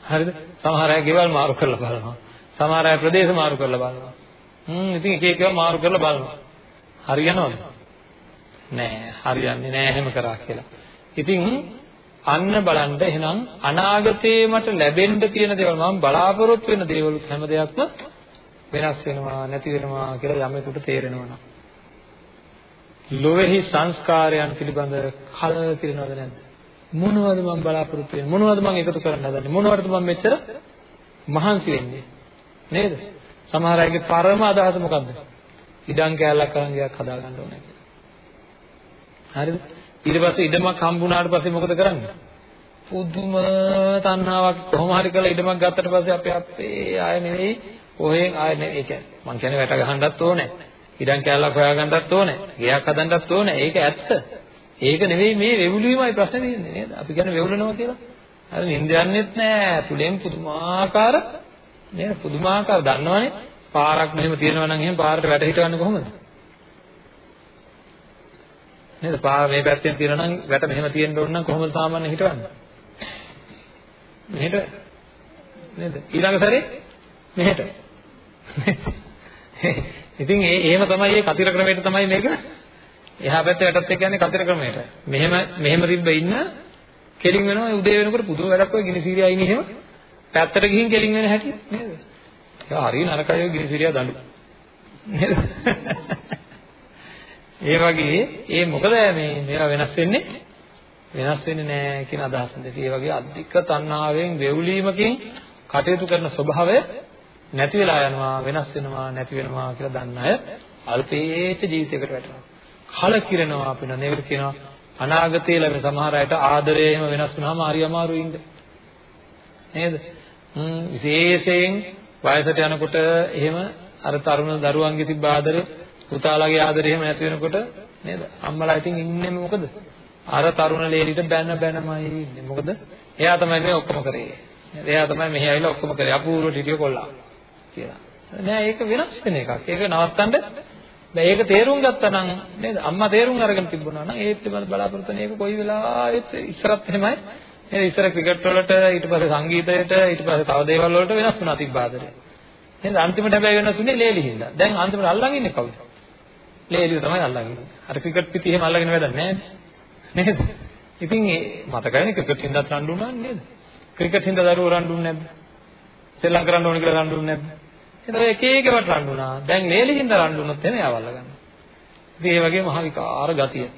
හරිද? සමහර අය ගෙවල් මාරු කරලා බලනවා. සමහර අය ප්‍රදේශ මාරු කරලා බලනවා. හ්ම් ඉතින් එක එක ඒවා මාරු කරලා බලනවා. හරියනවද? නෑ හරියන්නේ නෑ එහෙම කරා කියලා. ඉතින් අන්න බලන්න එහෙනම් අනාගතේ මට ලැබෙන්න තියෙන දේවල් මම බලාපොරොත්තු වෙන දේවල් හැම දෙයක්ම වෙනස් වෙනවා නැති වෙනවා කියලා යමෙකුට තේරෙනවා නම් ලොවේහි සංස්කාරයන් පිළිබඳ කලකිරෙනවද නැද්ද? මොනවද මම බලාපොරොත්තු වෙන්නේ? මොනවද මම එකතු කරන්න හදන්නේ? මොනවටද මම මෙච්චර මහන්සි වෙන්නේ? නේද? සමහර අයගේ පරම අදහස මොකද්ද? ඉඩම් කෑල්ලක් අරන් ගයක් හදා ගන්න ඕනේ කියලා. හරිද? ඊට පස්සේ ඉඩමක් හම්බුනාට පස්සේ මොකද කරන්නේ? පුදුම තණ්හාවක් කොහොම හරි කරලා ඉඩමක් ගත්තට පස්සේ අපි අපේ ආය නෙවෙයි ඔහෙන් ආය නෙවෙයි ඒ කියන්නේ මං කියන්නේ වැට ගහන්නත් ඕනේ. ඉඩම් කෑල්ලක් හොයාගන්නත් ඕනේ. ගෙයක් හදන්නත් ඕනේ. ඒක ඇත්ත. ඒක නෙවෙයි මේ වෙවුලීමයි ප්‍රශ්නේ තියෙන්නේ නේද? අපි කියන්නේ වෙවුලනවා කියලා. හරි නින්ද යන්නෙත් නෑ. පුලෙන් පුදුමාකාර නේද? පුදුමාකාර දන්නවනේ. පාරක් මෙහෙම තියෙනවා නම් එහෙම පාරට වැට හිටවන්නේ කොහොමද? නේද? පාර මේ පැත්තෙන් තියෙනවා නම් වැට මෙහෙම තියෙන්න ඕන නම් කොහොමද සාමාන්‍ය හිටවන්නේ? මෙහෙට නේද? ඊළඟ සැරේ මෙහෙට. ඉතින් ඒ එහෙම තමයි මේ කතිර ක්‍රමයට තමයි මේක එහා පැත්තේ වැටත් එක්ක යන්නේ කතර ක්‍රමයට. මෙහෙම මෙහෙම තිබ්බ ඉන්න කෙලින් වෙනවා උදේ වෙනකොට පුදුම වැඩක් ඔය ගිනිසීරියා ඉන්නේ එහෙම පැත්තට ගිහින් කෙලින් වෙන හැටි නේද? ඒක හරිය නරකයි ඔය ගිනිසීරියා දඬු. නේද? ඒ වගේ ඒ මොකද මේ මේවා වෙනස් වෙන්නේ වෙනස් වෙන්නේ නැහැ කියන අදහසෙන් දෙති. ඒ වගේ අධික තණ්හාවෙන් වෙවුලීමකින් කටයුතු කරන ස්වභාවය නැති වෙලා යනවා වෙනස් වෙනවා නැති වෙනවා කියලා දන්න අය අල්පේච්ඡ ජීවිතයකට වැටෙනවා. කලකිරෙනවා අපිට නේද? කියනවා අනාගතයේ ලැබෙන සමහර අයට ආදරය එහෙම වෙනස් වුනහම හරි අමාරුයි ඉන්න. නේද? හ්ම් විශේෂයෙන් වයසට යනකොට එහෙම අර තරුණ දරුවන්ගේ තිබ්බ ආදරේ පුතාලාගේ ආදරේ එහෙම නැති වෙනකොට නේද? අම්මලා ඉතින් ඉන්නේ මොකද? අර තරුණ ලේලිට බැන බැනමයි ඉන්නේ. මොකද? එයා තමයි මේ ඔක්කොම කරේ. එයා තමයි මෙහි ඇවිල්ලා ඔක්කොම කරේ. අපූර්ව ටිටිය කොල්ලා. කියලා. නෑ ඒක වෙනස් වෙන එකක්. ඒක නවත්තන්න දැන් ඒක තේරුම් ගත්තා නම් නේද? අම්මා තේරුම් අරගෙන තිබුණා නම් ඒ පිළිබඳ බලාපොරොත්තු වෙන එක කොයි වෙලාවෙත් ඉස්සරත් එහෙමයි. නේද? ඉස්සර ක්‍රිකට් වලට ඊට පස්සේ සංගීතයට ඊට පස්සේ තව දේවල් වලට වෙනස් වුණා තිබ්බාදරේ නේද? අන්තිමට හැබැයි වෙනස් වුණේ ලේලි හින්දා. දැන් අන්තිමට අල්ලන් ඉන්නේ කවුද? ලේලිව තමයි අල්ලන් ඉන්නේ. අර ක්‍රිකට් පිටි එහෙම අල්ලගෙන වැඩක් නැහැ නේද? ඉතින් ඒ මතකයිනේ ක්‍රිකට් හින්දාත් රණ්ඩු වුණා නේද? ක්‍රිකට් හින්දා දරුවෝ රණ්ඩු නැද්ද? සෙල්ලම් කරන්න ඕන කියලා රණ්ඩු නැද්ද? එතකොට එක එකවට රණ්ඩුනා. දැන් ලේලිහින්ද රණ්ඩුනොත් එනේ ආවල්ල ගන්න. ඉතින් ඒ වගේ මහ විකාර ගතිය.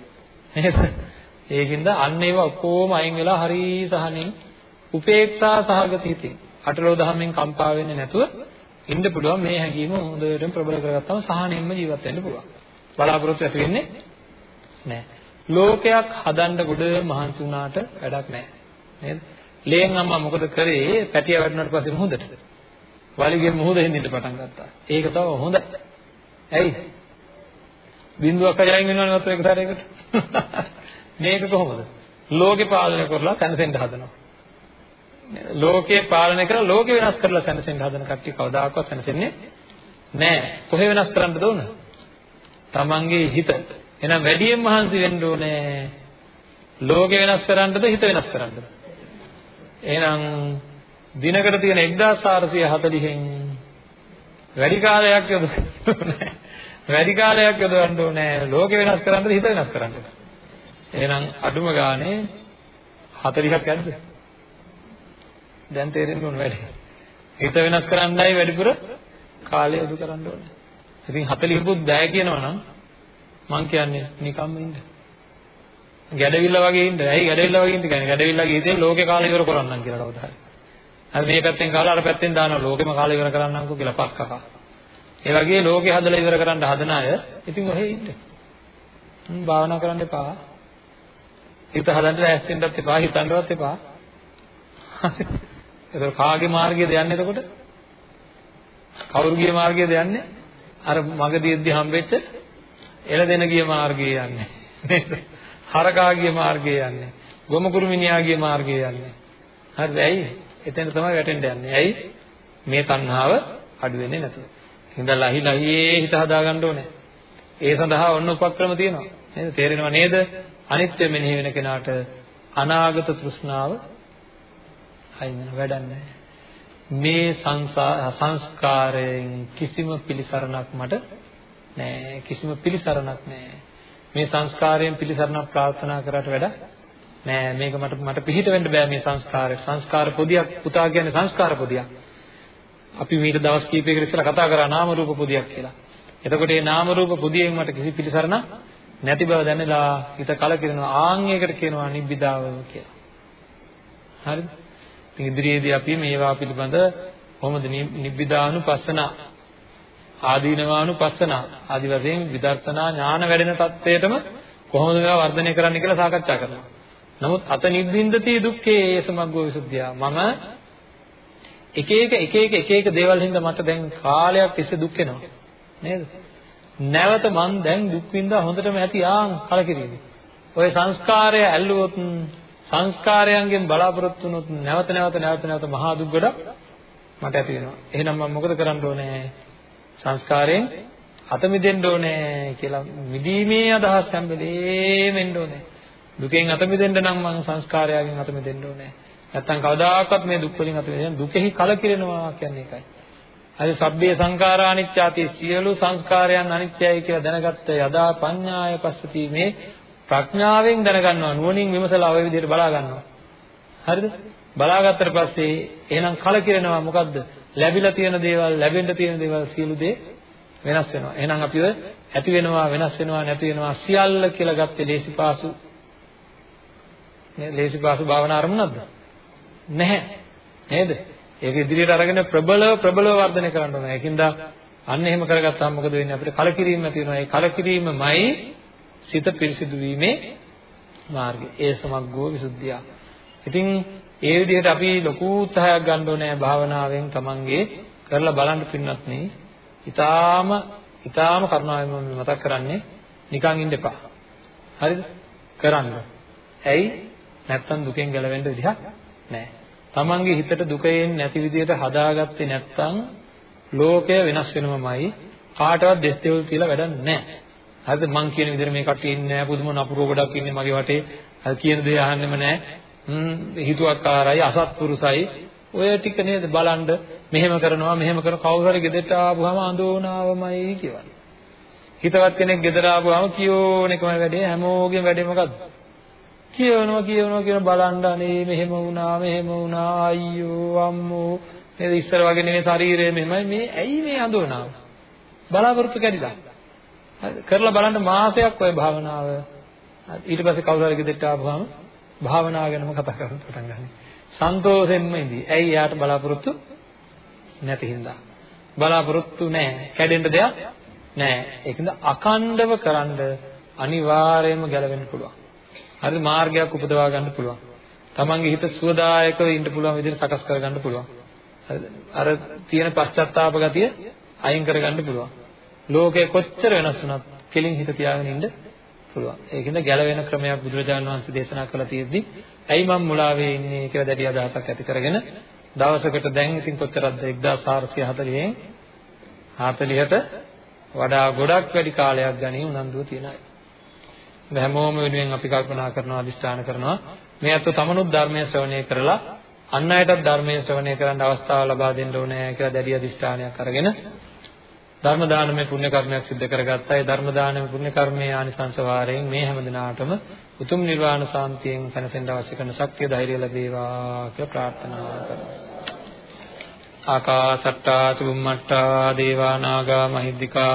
නේද? ඒකින්ද අන්න ඒවා ඔක්කොම අයින් වෙලා හරි සහනෙන් උපේක්ෂා සහගත හිතින් අටලෝ දහමෙන් කම්පා වෙන්නේ නැතුව ඉන්න පුළුවන් මේ හැඟීම හොඳටම ප්‍රබල කරගත්තම සහනෙන්ම ජීවත් වෙන්න පුළුවන්. බලාපොරොත්තු ඇති වෙන්නේ නැහැ. ලෝකයක් හදන්න ගොඩ මහන්සි වුණාට වැඩක් නැහැ. නේද? ලේන් අම්මා මොකද කරේ? පැටිය වැඩුණාට පස්සේ හොඳට වලිගේ මුහුද හෙන්නිට පටන් ගත්තා. ඒක තව හොඳයි. ඇයි? බින්දුවක් අයින් වෙනවනේ වතුර එක සැරයකට. මේක කොහොමද? ලෝකේ පාලනය කරලා සැනසෙන්න හදනවා. ලෝකේ පාලනය කරලා ලෝකේ වෙනස් කරලා සැනසෙන්න හදන කට්ටිය කවදාකවත් සැනසෙන්නේ නැහැ. කොහේ වෙනස් කරන්නද ඕන? තමන්ගේ හිත. එහෙනම් වැඩියෙන් මහන්සි වෙන්න ඕනේ. ලෝකේ වෙනස් කරන්නද හිත වෙනස් කරන්නද? එහෙනම් දිනකට තියෙන 1440න් වැඩි කාලයක් යොදවන්න වැඩි කාලයක් යොදවන්න ඕනේ. ලෝකෙ වෙනස් කරන්නද හිත වෙනස් කරන්නද එහෙනම් අඩුම ගානේ 40ක් යද්ද දැන් තේරෙන්න ඕන වැඩි. හිත වෙනස් කරන්නයි වැඩිපුර කාලය යොදු කරන්න ඕනේ. ඉතින් 40 පුත් බෑ කියනවා නම් මං කියන්නේ නිකම්ම ඉන්න. ගැඩවිල්ල වගේ ඉන්න. ඇයි ගැඩවිල්ල වගේ ඉන්න කියන්නේ? ගැඩවිල්ලගේ හිතේ ලෝකේ කාලය ඉවර කරන්නම් කියලා කවදා හරි හරි මේ පැත්තෙන් කාලා අර පැත්තෙන් දානවා ලෝකෙම කාලා ඉවර කරන්නම්කෝ කියලා පක්කකා. ඒ වගේ ලෝකේ හදලා ඉවර කරන්න හදන අය ඉතින් ඔහෙ ඉන්න. හ්ම් භාවනා කරන්න එපා. හිත හදන්න ඇස්සෙන්නත් එපා හිතන්නවත් එපා. ඒක කාගේ මාර්ගයද යන්නේ එතකොට? කවුරුගේ මාර්ගයද යන්නේ? අර මගදීද්දි හම්බෙච්ච එළදෙන ගිය මාර්ගයේ යන්නේ. නේද? හරකාගේ මාර්ගයේ යන්නේ. ගොමුකුරුමිනියාගේ මාර්ගයේ යන්නේ. හරිද? ඇයි? එතන තමයි වැටෙන්න යන්නේ. ඇයි? මේ තණ්හාව අඩු වෙන්නේ නැතුව. හින්දා ලහි ලහියේ හිත හදාගන්න ඕනේ. ඒ සඳහා ඔන්න උපක්‍රම තියෙනවා. නේද? තේරෙනව නේද? අනිත්‍ය මෙනෙහි වෙන කෙනාට අනාගත තෘෂ්ණාව අයින් වෙන වැඩක් නැහැ. මේ සංස්කාරයෙන් කිසිම පිළිසරණක් මට නෑ කිසිම පිළිසරණක් නෑ මේ සංස්කාරයෙන් පිළිසරණක් ප්‍රාර්ථනා කරාට වැඩක් නෑ මේක මට මට පිළිහිට වෙන්න බෑ මේ සංස්කාරය. සංස්කාර පොදියක් පුතා කියන්නේ සංස්කාර පොදියක්. අපි මීට දවස් කීපයකට ඉස්සෙල්ලා කතා කරා නාම රූප පොදියක් කියලා. එතකොට මේ නාම රූප පොදියෙන් මට කිසි පිළිසරණක් නැති බව දැනලා හිත කලකිරෙනවා. ආන් ඒකට කියනවා නිබ්බිදාව කියලා. හරිද? ඉතින් ඉදිරියේදී අපි මේවා පිළිබඳ කොහොමද නිබ්බිදානුපස්සන ආදීනවානුපස්සන ආදි වශයෙන් විදර්ශනා ඥාන වැඩෙන தත්වයටම කොහොමද මේවා වර්ධනය කරන්න කියලා සාකච්ඡා කරනවා. නමුත් අත නිබ්බින්දති දුක්ඛේ ඒසමග්ගෝ විසුද්ධිය. මම එක එක එක එක එක එක දේවල් හින්දා මට දැන් කාලයක් තිස්සේ දුක් වෙනවා. නේද? නැවත මං දැන් දුක් විඳා හොඳටම ඇති ආන් කලකිරීම. ඔය සංස්කාරය ඇල්ලුවොත් සංස්කාරයන්ගෙන් බලාපොරොත්තු වුණොත් නැවත නැවත නැවත නැවත මහා දුක් ගොඩක් මට ඇති වෙනවා. එහෙනම් මම මොකද කරන්න ඕනේ? සංස්කාරයෙන් අත මිදෙන්න ඕනේ කියලා මිදීමේ අදහස් හැම වෙලේම එන්න ඕනේ. දුකෙන් අත මිදෙන්න නම් මම සංස්කාරයෙන් අත මිදෙන්න ඕනේ. නැත්තම් කවදාකවත් මේ දුක් වලින් අත මිදෙන්න දුකෙහි කලකිරෙනවා කියන්නේ ඒකයි. හරි සබ්බේ සංඛාරා අනිච්චාති සියලු සංස්කාරයන් අනිත්‍යයි කියලා දැනගත්ත යදා පඤ්ඤාය පස්සති මේ ප්‍රඥාවෙන් දැනගන්නවා නුවණින් විමසලා ওই විදිහට බලා ගන්නවා. හරිද? බලාගත්තට පස්සේ එහෙනම් කලකිරෙනවා මොකද්ද? ලැබිලා තියෙන දේවල්, ලැබෙන්න තියෙන දේවල් සියලු දේ වෙනස් වෙනවා. එහෙනම් අපිව ඇති වෙනවා, වෙනස් වෙනවා, නැති වෙනවා සියල්ල කියලා ගත්තේ ලේසිපාසු නේද? ලේසිපාසු භාවනා අරමුණක්ද? නැහැ. නේද? ඒක ඉදිරියට අරගෙන ප්‍රබලව ප්‍රබලව වර්ධනය කරන්න ඕනේ. ඒකින්ද අන්න එහෙම කරගත්තාම මොකද වෙන්නේ අපිට කලකිරීම ඇති වෙනවා. ඒ කලකිරීමමයි සිත පිරිසිදු වීමේ මාර්ගය. ඒ සමග්ගෝ විසුද්ධිය. ඉතින් ඒ විදිහට අපි ලොකු උත්සාහයක් ගන්න ඕනේ භාවනාවෙන් තමන්ගේ කරලා බලන්න පින්නත් නේ. ඊටාම ඊටාම කරුණාවෙන් මම මතක් කරන්නේ නිකන් ඉන්න එපා. හරිද? කරන්න. ඇයි? නැත්තම් දුකෙන් ගැලවෙන්න විදිහක් නැහැ. තමන්ගේ හිතට දුක එන්නේ නැති විදිහට හදාගත්තේ නැත්තම් ලෝකය වෙනස් වෙනවමයි. කාටවත් දෙස් දෙවල් කියලා වැඩක් නැහැ. හරිද? මං කියන විදිහට මේ කට්ටිය ඉන්නේ නැහැ. පුදුම නපුරෝ ගොඩක් ඉන්නේ මගේ වටේ. හරි කියන දේ අහන්නෙම නැහැ. හ්ම් හිතුවක්කාරයි අසත්පුරුසයි. ඔය ටික නේද බලන්න? මෙහෙම කරනවා මෙහෙම කරන කවුරු හරි ගෙදරට ආවම අඳෝනාවමයි කියවනේ හිතවත් කෙනෙක් ගෙදර ආවම කියෝන එකම වැඩේ. හැමෝගෙම වැඩේ මොකද්ද? කියවනවා කියවනවා කියන බලන්න අනේ මෙහෙම වුණා මෙහෙම වුණා අයියෝ අම්මෝ නේද ඉස්සර වගේ නෙමෙයි ශරීරය මෙහෙමයි මේ ඇයි මේ අඳෝනාව බලාපොරොත්තු කැඩිලා කරලා බලන්න මාසයක් ওই භාවනාව ඊට පස්සේ කවුරු හරි ගෙදරට ආවම භාවනාව ගැනම කතා කරන්න පටන් ගන්නවා. සන්තෝෂෙන්ම ඉඳී. ඇයි යාට බලාපොරොත්තු නැති හින්දා. බලාපොරොත්තු නැහැ. කැඩෙන්න දෙයක් නැහැ. ඒකින්ද අකණ්ඩව කරන්ඩ අනිවාර්යයෙන්ම ගැලවෙන්න පුළුවන්. හරිද මාර්ගයක් උපදවා ගන්න පුළුවන්. තමන්ගේ හිත සුවදායකව ඉන්න පුළුවන් විදිහට සකස් කරගන්න පුළුවන්. හරිද? අර තියෙන පශ්චාත්තාප ගතිය අයින් කරගන්න පුළුවන්. ලෝකය කොච්චර වෙනස් වුණත් කෙලින් හිත තියාගෙන ඉන්න පුළුවන්. ඒකින්ද ගැලවෙන ක්‍රමයක් බුදුරජාණන් වහන්සේ දේශනා කළා තියෙද්දි ඇයි මම මුලාවේ ඉන්නේ කියලා දැඩි අදහසක් ඇති කරගෙන දවසකට දැන් ඉතින් කොච්චරද 1440න් 40ට වඩා ගොඩක් වැඩි කාලයක් ගනී උනන්දුව තියන අය. හැමෝම වෙනුවෙන් අපි කල්පනා කරනවා අදිෂ්ඨාන කරනවා මේ අතෝ තමනුත් ධර්මයේ ශ්‍රවණය කරලා අන් අයටත් ධර්මයේ ශ්‍රවණය කරන්න අවස්ථාව ලබා දෙන්න ඕනේ කියලා දැඩි අදිෂ්ඨානයක් අරගෙන ධර්ම දානමය පුණ්‍ය කර්මයක් සිදු කරගත්තා. ඒ ධර්ම දානමය පුණ්‍ය කර්මයේ ආනිසංස වාරයෙන් මේ හැම දිනාටම උතුම් නිර්වාණ සාන්තියෙන් සැනසෙන්න අවශ්‍ය කරන ශක්තිය ධෛර්යය ලැබේවා කියලා ප්‍රාර්ථනා කරනවා. ආකාසට්ටා චුම්මට්ටා දේවා නාග මහිද්దికා